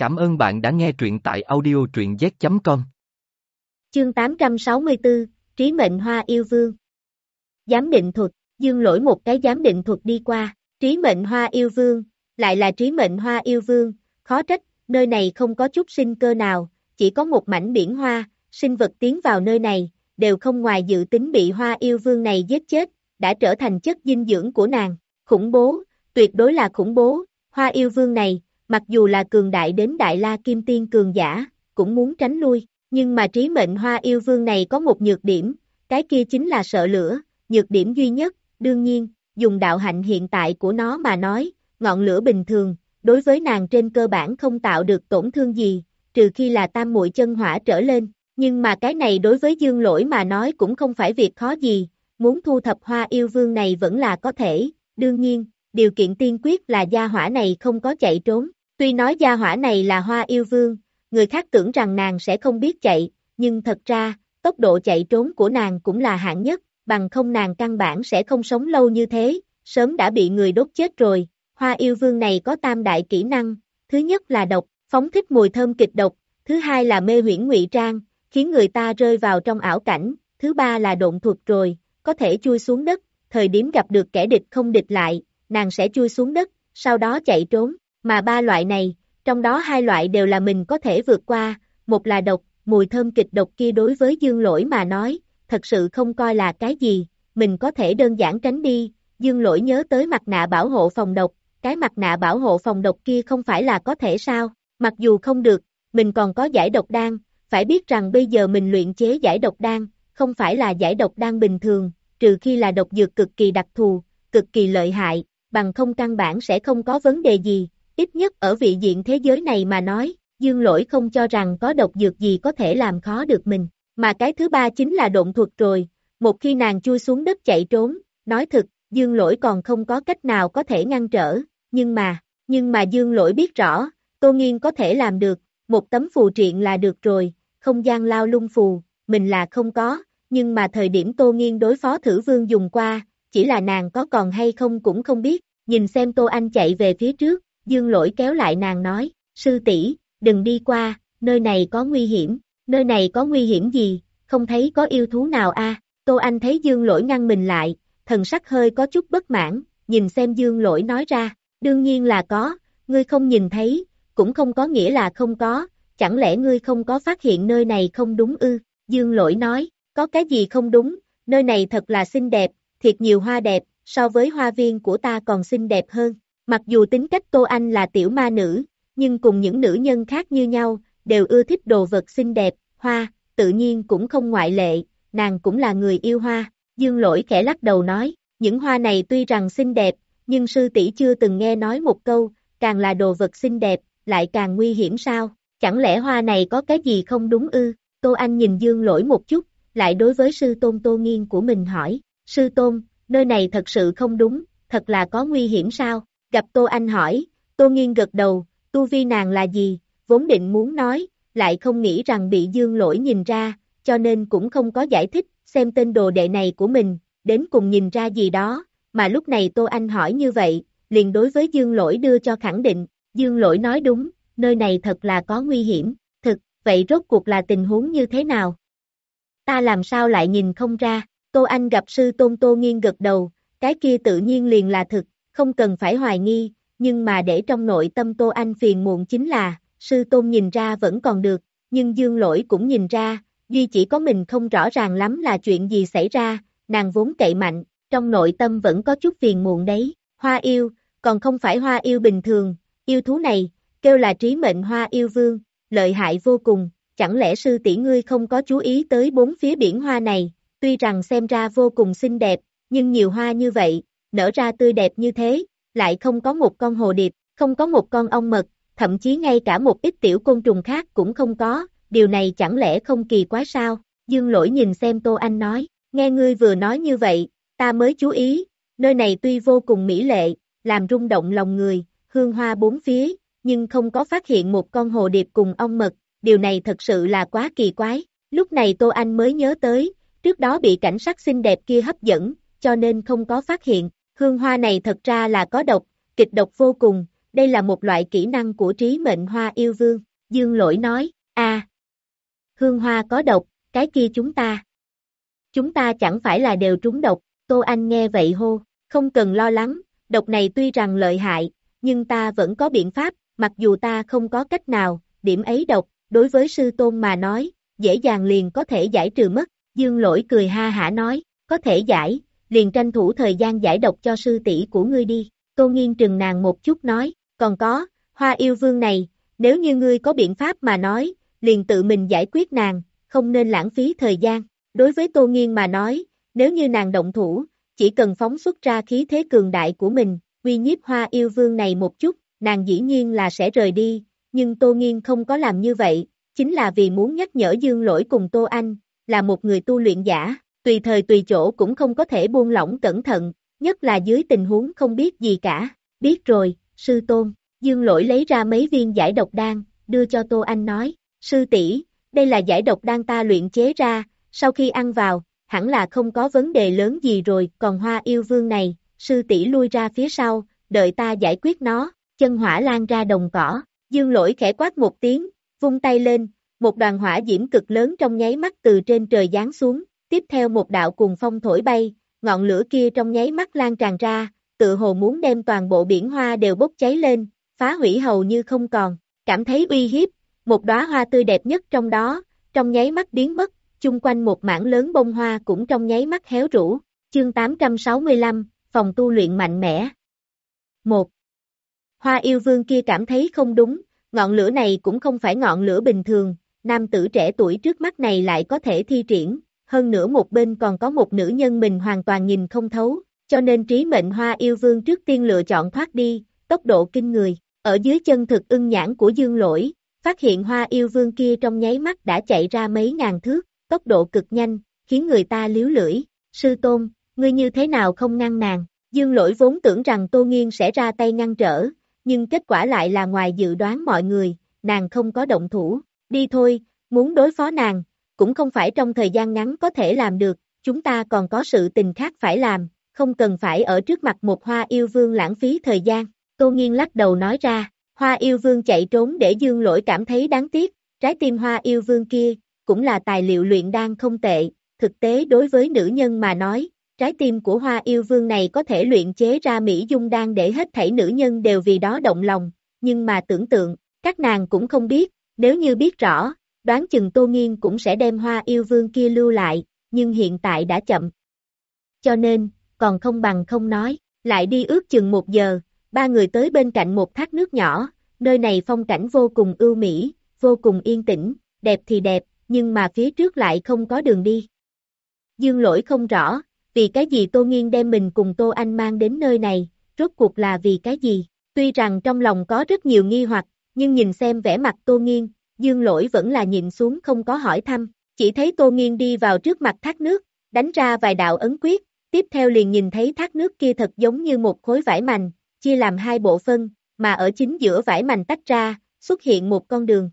Cảm ơn bạn đã nghe truyện tại audio truyện z.com. Chương 864, Trí mệnh hoa yêu vương. Giám định thuật, dương lỗi một cái giám định thuật đi qua, trí mệnh hoa yêu vương, lại là trí mệnh hoa yêu vương, khó trách, nơi này không có chút sinh cơ nào, chỉ có một mảnh biển hoa, sinh vật tiến vào nơi này, đều không ngoài dự tính bị hoa yêu vương này giết chết, đã trở thành chất dinh dưỡng của nàng, khủng bố, tuyệt đối là khủng bố, hoa yêu vương này, mặc dù là cường đại đến đại la kim tiên cường giả, cũng muốn tránh lui, nhưng mà trí mệnh hoa yêu vương này có một nhược điểm, cái kia chính là sợ lửa, nhược điểm duy nhất, đương nhiên, dùng đạo hạnh hiện tại của nó mà nói, ngọn lửa bình thường, đối với nàng trên cơ bản không tạo được tổn thương gì, trừ khi là tam muội chân hỏa trở lên, nhưng mà cái này đối với dương lỗi mà nói cũng không phải việc khó gì, muốn thu thập hoa yêu vương này vẫn là có thể, đương nhiên, điều kiện tiên quyết là gia hỏa này không có chạy trốn, tuy nói gia hỏa này là hoa yêu vương, người khác tưởng rằng nàng sẽ không biết chạy, nhưng thật ra, tốc độ chạy trốn của nàng cũng là hạng nhất, bằng không nàng căn bản sẽ không sống lâu như thế, sớm đã bị người đốt chết rồi, hoa yêu vương này có tam đại kỹ năng, thứ nhất là độc, phóng thích mùi thơm kịch độc, thứ hai là mê huyễn ngụy trang, khiến người ta rơi vào trong ảo cảnh, thứ ba là độn thuật rồi, có thể chui xuống đất, thời điểm gặp được kẻ địch không địch lại, nàng sẽ chui xuống đất, sau đó chạy trốn, mà ba loại này, trong đó hai loại đều là mình có thể vượt qua, một là độc, mùi thơm kịch độc kia đối với dương lỗi mà nói, thật sự không coi là cái gì, mình có thể đơn giản tránh đi, dương lỗi nhớ tới mặt nạ bảo hộ phòng độc, cái mặt nạ bảo hộ phòng độc kia không phải là có thể sao, mặc dù không được, mình còn có giải độc đan, phải biết rằng bây giờ mình luyện chế giải độc đan, không phải là giải độc đan bình thường, trừ khi là độc dược cực kỳ đặc thù, cực kỳ lợi hại, bằng không căn bản sẽ không có vấn đề gì, ít nhất ở vị diện thế giới này mà nói, dương lỗi không cho rằng có độc dược gì có thể làm khó được mình, mà cái thứ ba chính là độn thuật rồi, một khi nàng chui xuống đất chạy trốn, nói thật, dương lỗi còn không có cách nào có thể ngăn trở, nhưng mà, nhưng mà dương lỗi biết rõ, Tô Nghiên có thể làm được, một tấm phù triện là được rồi, không gian lao lung phù, mình là không có, nhưng mà thời điểm Tô Nghiên đối phó thử vương dùng qua, chỉ là nàng có còn hay không cũng không biết, nhìn xem Tô Anh chạy về phía trước, dương lỗi kéo lại nàng nói, sư tỷ đừng đi qua, nơi này có nguy hiểm, nơi này có nguy hiểm gì, không thấy có yêu thú nào a Tô Anh thấy dương lỗi ngăn mình lại, thần sắc hơi có chút bất mãn, nhìn xem dương lỗi nói ra, đương nhiên là có, ngươi không nhìn thấy, cũng không có nghĩa là không có, chẳng lẽ ngươi không có phát hiện nơi này không đúng ư, dương lỗi nói, có cái gì không đúng, nơi này thật là xinh đẹp, thiệt nhiều hoa đẹp, so với hoa viên của ta còn xinh đẹp hơn. Mặc dù tính cách Tô Anh là tiểu ma nữ, nhưng cùng những nữ nhân khác như nhau, đều ưa thích đồ vật xinh đẹp, hoa, tự nhiên cũng không ngoại lệ, nàng cũng là người yêu hoa. Dương lỗi khẽ lắc đầu nói, những hoa này tuy rằng xinh đẹp, nhưng sư tỷ chưa từng nghe nói một câu, càng là đồ vật xinh đẹp, lại càng nguy hiểm sao, chẳng lẽ hoa này có cái gì không đúng ư? Tô Anh nhìn Dương lỗi một chút, lại đối với sư tôn Tô Nghiên của mình hỏi, sư tôn, nơi này thật sự không đúng, thật là có nguy hiểm sao? Gặp Tô Anh hỏi, Tô Nghiên gật đầu, tu vi nàng là gì, vốn định muốn nói, lại không nghĩ rằng bị dương lỗi nhìn ra, cho nên cũng không có giải thích, xem tên đồ đệ này của mình, đến cùng nhìn ra gì đó, mà lúc này Tô Anh hỏi như vậy, liền đối với dương lỗi đưa cho khẳng định, dương lỗi nói đúng, nơi này thật là có nguy hiểm, thực, vậy rốt cuộc là tình huống như thế nào? Ta làm sao lại nhìn không ra, Tô Anh gặp sư tôn Tô Nghiên gật đầu, cái kia tự nhiên liền là thực, không cần phải hoài nghi, nhưng mà để trong nội tâm Tô Anh phiền muộn chính là, sư tôn nhìn ra vẫn còn được, nhưng dương lỗi cũng nhìn ra, duy chỉ có mình không rõ ràng lắm là chuyện gì xảy ra, nàng vốn cậy mạnh, trong nội tâm vẫn có chút phiền muộn đấy, hoa yêu, còn không phải hoa yêu bình thường, yêu thú này, kêu là trí mệnh hoa yêu vương, lợi hại vô cùng, chẳng lẽ sư tỷ ngươi không có chú ý tới bốn phía biển hoa này, tuy rằng xem ra vô cùng xinh đẹp, nhưng nhiều hoa như vậy, nở ra tươi đẹp như thế, lại không có một con hồ điệp, không có một con ong mật, thậm chí ngay cả một ít tiểu côn trùng khác cũng không có, điều này chẳng lẽ không kỳ quá sao? Dương lỗi nhìn xem Tô Anh nói, nghe ngươi vừa nói như vậy, ta mới chú ý, nơi này tuy vô cùng mỹ lệ, làm rung động lòng người, hương hoa bốn phía, nhưng không có phát hiện một con hồ điệp cùng ong mật, điều này thật sự là quá kỳ quái. Lúc này Tô Anh mới nhớ tới, trước đó bị cảnh sắc xinh đẹp kia hấp dẫn, cho nên không có phát hiện, hương hoa này thật ra là có độc, kịch độc vô cùng, đây là một loại kỹ năng của trí mệnh hoa yêu vương, dương lỗi nói, a hương hoa có độc, cái kia chúng ta. Chúng ta chẳng phải là đều trúng độc, Tô Anh nghe vậy hô, không cần lo lắng, độc này tuy rằng lợi hại, nhưng ta vẫn có biện pháp, mặc dù ta không có cách nào, điểm ấy độc, đối với sư tôn mà nói, dễ dàng liền có thể giải trừ mất, dương lỗi cười ha hả nói, có thể giải, liền tranh thủ thời gian giải độc cho sư tỷ của ngươi đi, tô nghiên trừng nàng một chút nói, còn có, hoa yêu vương này, nếu như ngươi có biện pháp mà nói, liền tự mình giải quyết nàng, không nên lãng phí thời gian, đối với tô nghiên mà nói, nếu như nàng động thủ, chỉ cần phóng xuất ra khí thế cường đại của mình, uy nhiếp hoa yêu vương này một chút, nàng dĩ nhiên là sẽ rời đi, nhưng Tô Nghiên không có làm như vậy, chính là vì muốn nhắc nhở Dương Lỗi cùng Tô Anh, là một người tu luyện giả, tùy thời tùy chỗ cũng không có thể buông lỏng cẩn thận, nhất là dưới tình huống không biết gì cả, biết rồi, sư tôn, Dương Lỗi lấy ra mấy viên giải độc đan, đưa cho Tô Anh nói, sư tỷ đây là giải độc đan ta luyện chế ra, sau khi ăn vào, hẳn là không có vấn đề lớn gì rồi, còn hoa yêu vương này, sư tỷ lui ra phía sau, đợi ta giải quyết nó, chân hỏa lan ra đồng cỏ, dương lỗi khẽ quát một tiếng, vung tay lên, một đoàn hỏa diễm cực lớn trong nháy mắt từ trên trời giáng xuống, tiếp theo một đạo cùng phong thổi bay, ngọn lửa kia trong nháy mắt lan tràn ra, tự hồ muốn đem toàn bộ biển hoa đều bốc cháy lên, phá hủy hầu như không còn, cảm thấy uy hiếp, một đóa hoa tươi đẹp nhất trong đó, trong nháy mắt biến mất, chung quanh một mảng lớn bông hoa cũng trong nháy mắt héo rũ, chương 865, phòng tu luyện mạnh mẽ. 1. Hoa yêu vương kia cảm thấy không đúng, ngọn lửa này cũng không phải ngọn lửa bình thường, nam tử trẻ tuổi trước mắt này lại có thể thi triển, hơn nữa một bên còn có một nữ nhân mình hoàn toàn nhìn không thấu, cho nên trí mệnh hoa yêu vương trước tiên lựa chọn thoát đi, tốc độ kinh người, ở dưới chân thực ưng nhãn của dương lỗi, phát hiện hoa yêu vương kia trong nháy mắt đã chạy ra mấy ngàn thước, tốc độ cực nhanh, khiến người ta liếu lưỡi, sư tôn, ngươi như thế nào không ngăn nàng, dương lỗi vốn tưởng rằng Tô Nghiên sẽ ra tay ngăn trở, nhưng kết quả lại là ngoài dự đoán mọi người, nàng không có động thủ, đi thôi, muốn đối phó nàng, cũng không phải trong thời gian ngắn có thể làm được, chúng ta còn có sự tình khác phải làm, không cần phải ở trước mặt một hoa yêu vương lãng phí thời gian, Tô Nghiên lắc đầu nói ra, hoa yêu vương chạy trốn để dương lỗi cảm thấy đáng tiếc, trái tim hoa yêu vương kia, cũng là tài liệu luyện đan không tệ, thực tế đối với nữ nhân mà nói, trái tim của hoa yêu vương này có thể luyện chế ra mỹ dung đan để hết thảy nữ nhân đều vì đó động lòng, nhưng mà tưởng tượng, các nàng cũng không biết, nếu như biết rõ, đoán chừng Tô Nghiên cũng sẽ đem hoa yêu vương kia lưu lại, nhưng hiện tại đã chậm. Cho nên, còn không bằng không nói, lại đi ước chừng một giờ, ba người tới bên cạnh một thác nước nhỏ, nơi này phong cảnh vô cùng ưu mỹ, vô cùng yên tĩnh, đẹp thì đẹp, nhưng mà phía trước lại không có đường đi. Dương lỗi không rõ, vì cái gì Tô Nghiên đem mình cùng Tô Anh mang đến nơi này, rốt cuộc là vì cái gì? Tuy rằng trong lòng có rất nhiều nghi hoặc, nhưng nhìn xem vẻ mặt Tô Nghiên, Dương lỗi vẫn là nhìn xuống không có hỏi thăm, chỉ thấy Tô Nghiên đi vào trước mặt thác nước, đánh ra vài đạo ấn quyết, tiếp theo liền nhìn thấy thác nước kia thật giống như một khối vải mành, chia làm hai bộ phân, mà ở chính giữa vải mành tách ra, xuất hiện một con đường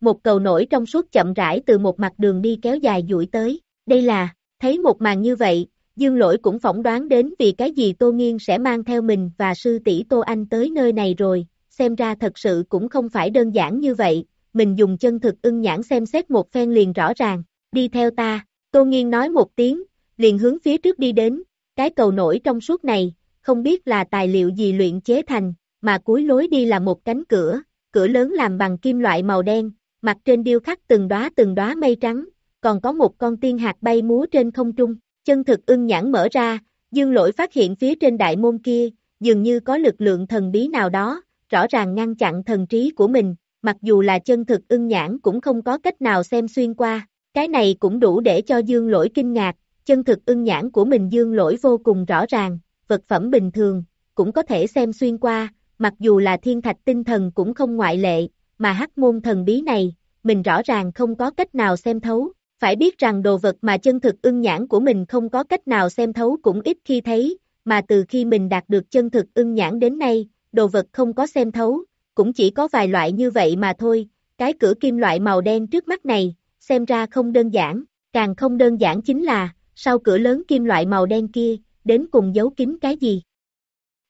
một cầu nổi trong suốt chậm rãi từ một mặt đường đi kéo dài duỗi tới. Đây là, thấy một màn như vậy, Dương Lỗi cũng phỏng đoán đến vì cái gì Tô Nghiên sẽ mang theo mình và sư tỷ Tô Anh tới nơi này rồi, xem ra thật sự cũng không phải đơn giản như vậy, mình dùng chân thực ưng nhãn xem xét một phen liền rõ ràng, đi theo ta, Tô Nghiên nói một tiếng, liền hướng phía trước đi đến, cái cầu nổi trong suốt này, không biết là tài liệu gì luyện chế thành, mà cuối lối đi là một cánh cửa, cửa lớn làm bằng kim loại màu đen, mặt trên điêu khắc từng đóa từng đóa mây trắng, còn có một con tiên hạt bay múa trên không trung, chân thực ưng nhãn mở ra, dương lỗi phát hiện phía trên đại môn kia, dường như có lực lượng thần bí nào đó, rõ ràng ngăn chặn thần trí của mình, mặc dù là chân thực ưng nhãn cũng không có cách nào xem xuyên qua, cái này cũng đủ để cho dương lỗi kinh ngạc, chân thực ưng nhãn của mình dương lỗi vô cùng rõ ràng, vật phẩm bình thường, cũng có thể xem xuyên qua, mặc dù là thiên thạch tinh thần cũng không ngoại lệ, mà hắc môn thần bí này, mình rõ ràng không có cách nào xem thấu, phải biết rằng đồ vật mà chân thực ưng nhãn của mình không có cách nào xem thấu cũng ít khi thấy, mà từ khi mình đạt được chân thực ưng nhãn đến nay, đồ vật không có xem thấu, cũng chỉ có vài loại như vậy mà thôi, cái cửa kim loại màu đen trước mắt này, xem ra không đơn giản, càng không đơn giản chính là, sau cửa lớn kim loại màu đen kia, đến cùng giấu kín cái gì.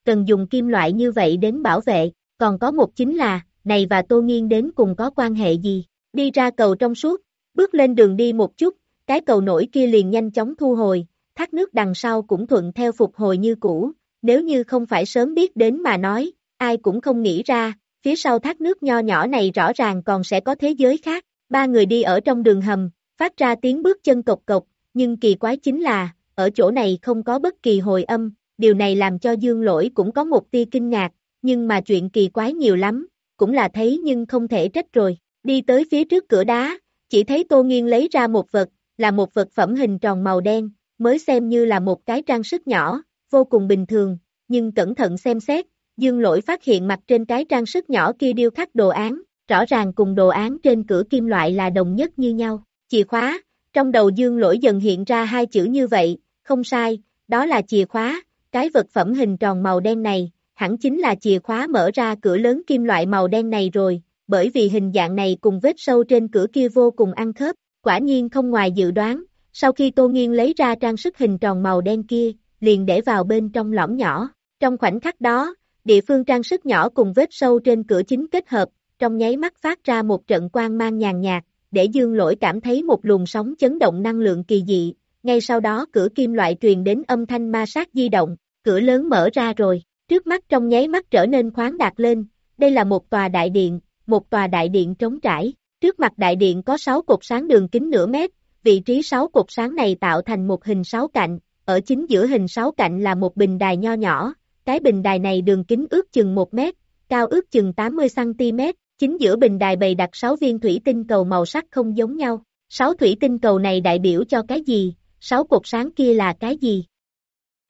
cần dùng kim loại như vậy đến bảo vệ, còn có một chính là, này và Tô Nghiên đến cùng có quan hệ gì, đi ra cầu trong suốt, bước lên đường đi một chút, cái cầu nổi kia liền nhanh chóng thu hồi, thác nước đằng sau cũng thuận theo phục hồi như cũ, nếu như không phải sớm biết đến mà nói, ai cũng không nghĩ ra, phía sau thác nước nho nhỏ này rõ ràng còn sẽ có thế giới khác, ba người đi ở trong đường hầm, phát ra tiếng bước chân cộc cộc, nhưng kỳ quái chính là, ở chỗ này không có bất kỳ hồi âm, điều này làm cho dương lỗi cũng có một tia kinh ngạc, nhưng mà chuyện kỳ quái nhiều lắm, cũng là thấy nhưng không thể trách rồi, đi tới phía trước cửa đá, chỉ thấy Tô Nghiên lấy ra một vật, là một vật phẩm hình tròn màu đen, mới xem như là một cái trang sức nhỏ, vô cùng bình thường, nhưng cẩn thận xem xét, dương lỗi phát hiện mặt trên cái trang sức nhỏ kia điêu khắc đồ án, rõ ràng cùng đồ án trên cửa kim loại là đồng nhất như nhau, chìa khóa, trong đầu dương lỗi dần hiện ra hai chữ như vậy, không sai, đó là chìa khóa, cái vật phẩm hình tròn màu đen này, hẳn chính là chìa khóa mở ra cửa lớn kim loại màu đen này rồi, bởi vì hình dạng này cùng vết sâu trên cửa kia vô cùng ăn khớp, quả nhiên không ngoài dự đoán, sau khi Tô Nghiên lấy ra trang sức hình tròn màu đen kia, liền để vào bên trong lõm nhỏ, trong khoảnh khắc đó, địa phương trang sức nhỏ cùng vết sâu trên cửa chính kết hợp, trong nháy mắt phát ra một trận quang mang nhàn nhạt, để dương lỗi cảm thấy một luồng sóng chấn động năng lượng kỳ dị, ngay sau đó cửa kim loại truyền đến âm thanh ma sát di động, cửa lớn mở ra rồi, trước mắt trong nháy mắt trở nên khoáng đạt lên, đây là một tòa đại điện, một tòa đại điện trống trải, trước mặt đại điện có 6 cột sáng đường kính nửa mét, vị trí 6 cột sáng này tạo thành một hình 6 cạnh, ở chính giữa hình 6 cạnh là một bình đài nho nhỏ, cái bình đài này đường kính ước chừng 1 mét, cao ước chừng 80cm, chính giữa bình đài bày đặt 6 viên thủy tinh cầu màu sắc không giống nhau. 6 thủy tinh cầu này đại biểu cho cái gì? 6 cột sáng kia là cái gì?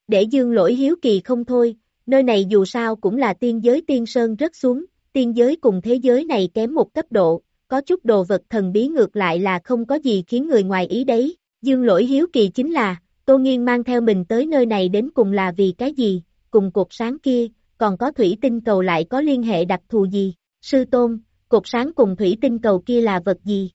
Để dương lỗi hiếu kỳ không thôi, nơi này dù sao cũng là tiên giới tiên sơn rất xuống, tiên giới cùng thế giới này kém một cấp độ, có chút đồ vật thần bí ngược lại là không có gì khiến người ngoài ý đấy. Dương lỗi hiếu kỳ chính là, Tô Nghiên mang theo mình tới nơi này đến cùng là vì cái gì, cùng cột sáng kia, còn có thủy tinh cầu lại có liên hệ đặc thù gì, sư tôn, cột sáng cùng thủy tinh cầu kia là vật gì?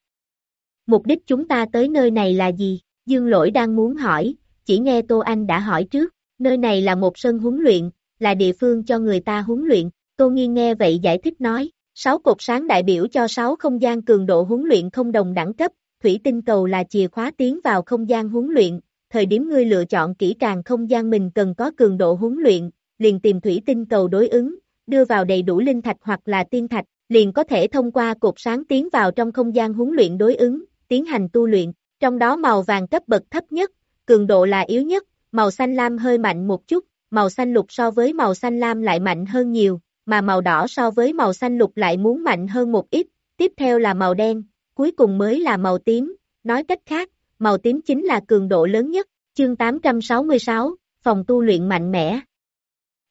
Mục đích chúng ta tới nơi này là gì? Dương lỗi đang muốn hỏi, chỉ nghe Tô Anh đã hỏi trước, nơi này là một sân huấn luyện, là địa phương cho người ta huấn luyện, Tô Nghiên nghe vậy giải thích nói, sáu cột sáng đại biểu cho sáu không gian cường độ huấn luyện không đồng đẳng cấp, thủy tinh cầu là chìa khóa tiến vào không gian huấn luyện, thời điểm ngươi lựa chọn kỹ càng không gian mình cần có cường độ huấn luyện, liền tìm thủy tinh cầu đối ứng, đưa vào đầy đủ linh thạch hoặc là tiên thạch, liền có thể thông qua cột sáng tiến vào trong không gian huấn luyện đối ứng, tiến hành tu luyện, trong đó màu vàng cấp bậc thấp nhất, cường độ là yếu nhất, màu xanh lam hơi mạnh một chút, màu xanh lục so với màu xanh lam lại mạnh hơn nhiều, mà màu đỏ so với màu xanh lục lại muốn mạnh hơn một ít, tiếp theo là màu đen, cuối cùng mới là màu tím, nói cách khác, màu tím chính là cường độ lớn nhất, chương 866, phòng tu luyện mạnh mẽ.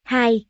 2.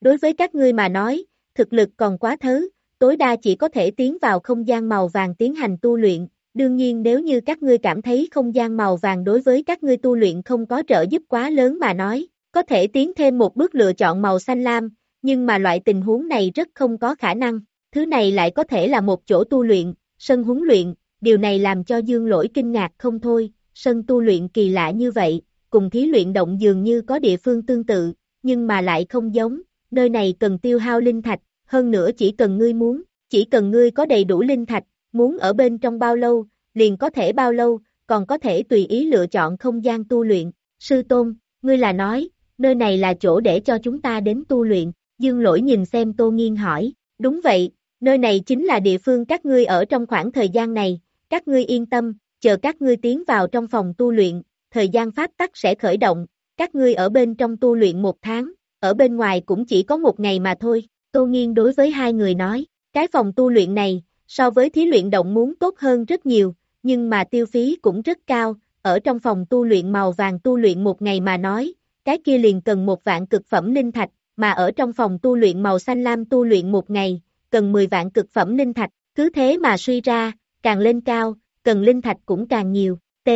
Đối với các ngươi mà nói, thực lực còn quá thứ, tối đa chỉ có thể tiến vào không gian màu vàng tiến hành tu luyện, đương nhiên nếu như các ngươi cảm thấy không gian màu vàng đối với các ngươi tu luyện không có trợ giúp quá lớn mà nói, có thể tiến thêm một bước lựa chọn màu xanh lam, nhưng mà loại tình huống này rất không có khả năng, thứ này lại có thể là một chỗ tu luyện, sân huấn luyện, điều này làm cho dương lỗi kinh ngạc không thôi, sân tu luyện kỳ lạ như vậy, cùng thí luyện động dường như có địa phương tương tự, nhưng mà lại không giống, nơi này cần tiêu hao linh thạch, hơn nữa chỉ cần ngươi muốn, chỉ cần ngươi có đầy đủ linh thạch, muốn ở bên trong bao lâu, liền có thể bao lâu, còn có thể tùy ý lựa chọn không gian tu luyện. Sư Tôn, ngươi là nói, nơi này là chỗ để cho chúng ta đến tu luyện. Dương lỗi nhìn xem Tô Nghiên hỏi, đúng vậy, nơi này chính là địa phương các ngươi ở trong khoảng thời gian này, các ngươi yên tâm, chờ các ngươi tiến vào trong phòng tu luyện, thời gian pháp tắc sẽ khởi động, các ngươi ở bên trong tu luyện một tháng, ở bên ngoài cũng chỉ có một ngày mà thôi, Tô Nghiên đối với hai người nói, cái phòng tu luyện này, so với thí luyện động muốn tốt hơn rất nhiều, nhưng mà tiêu phí cũng rất cao, ở trong phòng tu luyện màu vàng tu luyện một ngày mà nói, cái kia liền cần một vạn cực phẩm linh thạch, mà ở trong phòng tu luyện màu xanh lam tu luyện một ngày, cần 10 vạn cực phẩm linh thạch, cứ thế mà suy ra, càng lên cao, cần linh thạch cũng càng nhiều. T.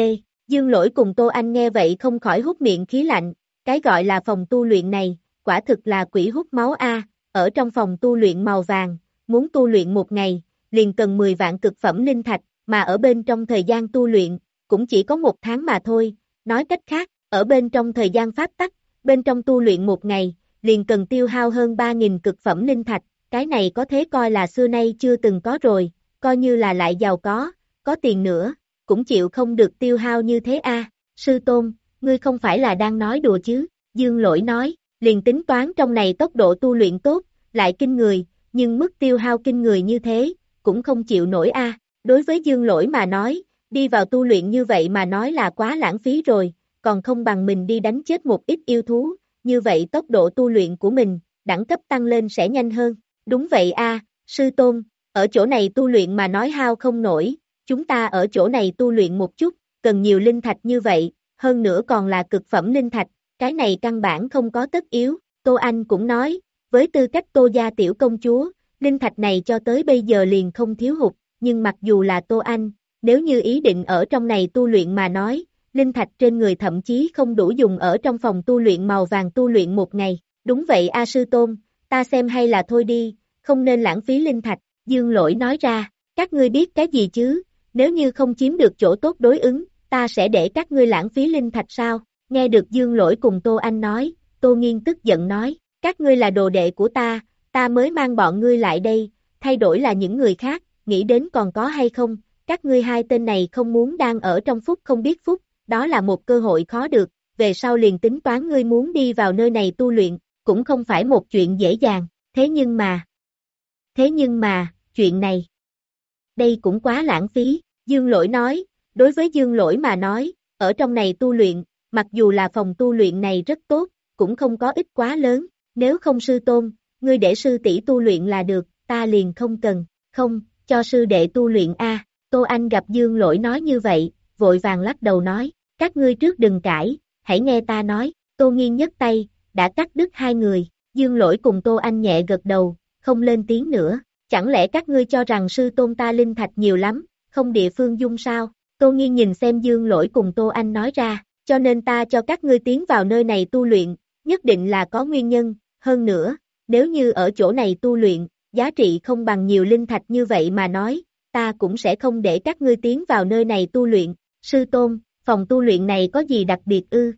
Dương lỗi cùng Tô Anh nghe vậy không khỏi hút miệng khí lạnh, cái gọi là phòng tu luyện này, quả thực là quỷ hút máu A, ở trong phòng tu luyện màu vàng, muốn tu luyện một ngày, liền cần 10 vạn cực phẩm linh thạch, mà ở bên trong thời gian tu luyện, cũng chỉ có một tháng mà thôi, nói cách khác, ở bên trong thời gian pháp tắc, bên trong tu luyện một ngày, liền cần tiêu hao hơn 3.000 cực phẩm linh thạch, cái này có thế coi là xưa nay chưa từng có rồi, coi như là lại giàu có, có tiền nữa, cũng chịu không được tiêu hao như thế a. Sư Tôn, ngươi không phải là đang nói đùa chứ, Dương Lỗi nói, liền tính toán trong này tốc độ tu luyện tốt, lại kinh người, nhưng mức tiêu hao kinh người như thế, cũng không chịu nổi a. Đối với Dương Lỗi mà nói, đi vào tu luyện như vậy mà nói là quá lãng phí rồi, còn không bằng mình đi đánh chết một ít yêu thú, như vậy tốc độ tu luyện của mình, đẳng cấp tăng lên sẽ nhanh hơn. Đúng vậy a, sư tôn, ở chỗ này tu luyện mà nói hao không nổi, chúng ta ở chỗ này tu luyện một chút, cần nhiều linh thạch như vậy, hơn nữa còn là cực phẩm linh thạch, cái này căn bản không có tất yếu, Tô Anh cũng nói, với tư cách Tô gia tiểu công chúa, linh thạch này cho tới bây giờ liền không thiếu hụt, nhưng mặc dù là Tô Anh, nếu như ý định ở trong này tu luyện mà nói, linh thạch trên người thậm chí không đủ dùng ở trong phòng tu luyện màu vàng tu luyện một ngày. Đúng vậy A Sư Tôn, ta xem hay là thôi đi, không nên lãng phí linh thạch, Dương Lỗi nói ra, các ngươi biết cái gì chứ, nếu như không chiếm được chỗ tốt đối ứng, ta sẽ để các ngươi lãng phí linh thạch sao? Nghe được Dương Lỗi cùng Tô Anh nói, Tô Nghiên tức giận nói, các ngươi là đồ đệ của ta, ta mới mang bọn ngươi lại đây, thay đổi là những người khác, nghĩ đến còn có hay không, các ngươi hai tên này không muốn đang ở trong phút không biết phút, đó là một cơ hội khó được, về sau liền tính toán ngươi muốn đi vào nơi này tu luyện, cũng không phải một chuyện dễ dàng, thế nhưng mà, thế nhưng mà, chuyện này, đây cũng quá lãng phí, Dương Lỗi nói, đối với Dương Lỗi mà nói, ở trong này tu luyện, mặc dù là phòng tu luyện này rất tốt, cũng không có ích quá lớn, nếu không sư tôn, ngươi để sư tỷ tu luyện là được, ta liền không cần, không, cho sư đệ tu luyện A, Tô Anh gặp Dương Lỗi nói như vậy, vội vàng lắc đầu nói, các ngươi trước đừng cãi, hãy nghe ta nói, Tô Nghiên nhấc tay, đã cắt đứt hai người, Dương Lỗi cùng Tô Anh nhẹ gật đầu, không lên tiếng nữa, chẳng lẽ các ngươi cho rằng sư tôn ta linh thạch nhiều lắm, không địa phương dung sao, Tô Nghiên nhìn xem Dương Lỗi cùng Tô Anh nói ra, cho nên ta cho các ngươi tiến vào nơi này tu luyện, nhất định là có nguyên nhân, hơn nữa, nếu như ở chỗ này tu luyện, giá trị không bằng nhiều linh thạch như vậy mà nói, ta cũng sẽ không để các ngươi tiến vào nơi này tu luyện, sư tôn, phòng tu luyện này có gì đặc biệt ư?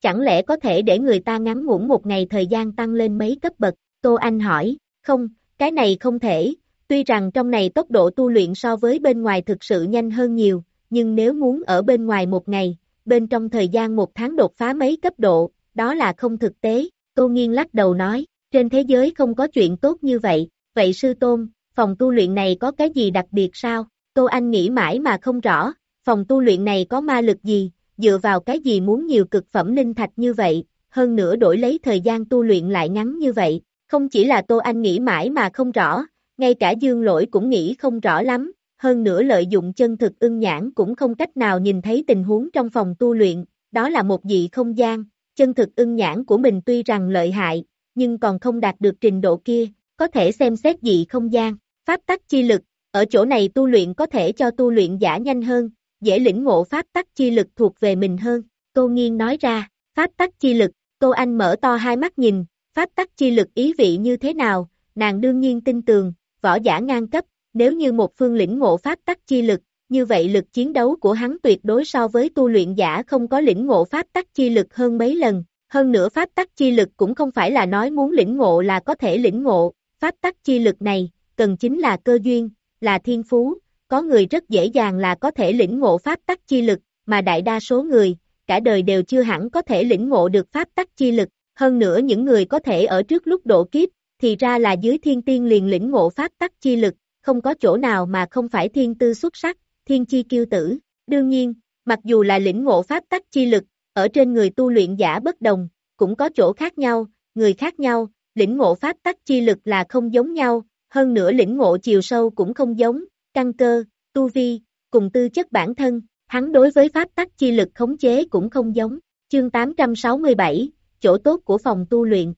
Chẳng lẽ có thể để người ta ngắn ngủn một ngày thời gian tăng lên mấy cấp bậc? Tô Anh hỏi, không, cái này không thể, tuy rằng trong này tốc độ tu luyện so với bên ngoài thực sự nhanh hơn nhiều, nhưng nếu muốn ở bên ngoài một ngày, bên trong thời gian một tháng đột phá mấy cấp độ, đó là không thực tế, Tô Nghiên lắc đầu nói, trên thế giới không có chuyện tốt như vậy, vậy sư tôn, phòng tu luyện này có cái gì đặc biệt sao? Tô Anh nghĩ mãi mà không rõ, phòng tu luyện này có ma lực gì, dựa vào cái gì muốn nhiều cực phẩm linh thạch như vậy, hơn nữa đổi lấy thời gian tu luyện lại ngắn như vậy, không chỉ là Tô Anh nghĩ mãi mà không rõ, ngay cả Dương Lỗi cũng nghĩ không rõ lắm, hơn nữa lợi dụng chân thực ưng nhãn cũng không cách nào nhìn thấy tình huống trong phòng tu luyện, đó là một dị không gian, chân thực ưng nhãn của mình tuy rằng lợi hại, nhưng còn không đạt được trình độ kia, có thể xem xét dị không gian, pháp tắc chi lực, ở chỗ này tu luyện có thể cho tu luyện giả nhanh hơn, dễ lĩnh ngộ pháp tắc chi lực thuộc về mình hơn, Tô Nghiên nói ra, pháp tắc chi lực, Tô Anh mở to hai mắt nhìn, pháp tắc chi lực ý vị như thế nào, nàng đương nhiên tin tường, võ giả ngang cấp, nếu như một phương lĩnh ngộ pháp tắc chi lực, như vậy lực chiến đấu của hắn tuyệt đối so với tu luyện giả không có lĩnh ngộ pháp tắc chi lực hơn mấy lần, hơn nữa pháp tắc chi lực cũng không phải là nói muốn lĩnh ngộ là có thể lĩnh ngộ, pháp tắc chi lực này, cần chính là cơ duyên, là thiên phú, có người rất dễ dàng là có thể lĩnh ngộ pháp tắc chi lực, mà đại đa số người, cả đời đều chưa hẳn có thể lĩnh ngộ được pháp tắc chi lực, hơn nữa những người có thể ở trước lúc độ kiếp, thì ra là dưới thiên tiên liền lĩnh ngộ pháp tắc chi lực, không có chỗ nào mà không phải thiên tư xuất sắc, thiên chi kiêu tử. Đương nhiên, mặc dù là lĩnh ngộ pháp tắc chi lực, ở trên người tu luyện giả bất đồng, cũng có chỗ khác nhau, người khác nhau, lĩnh ngộ pháp tắc chi lực là không giống nhau, hơn nữa lĩnh ngộ chiều sâu cũng không giống, căn cơ, tu vi, cùng tư chất bản thân, hắn đối với pháp tắc chi lực khống chế cũng không giống. Chương 867, chỗ tốt của phòng tu luyện.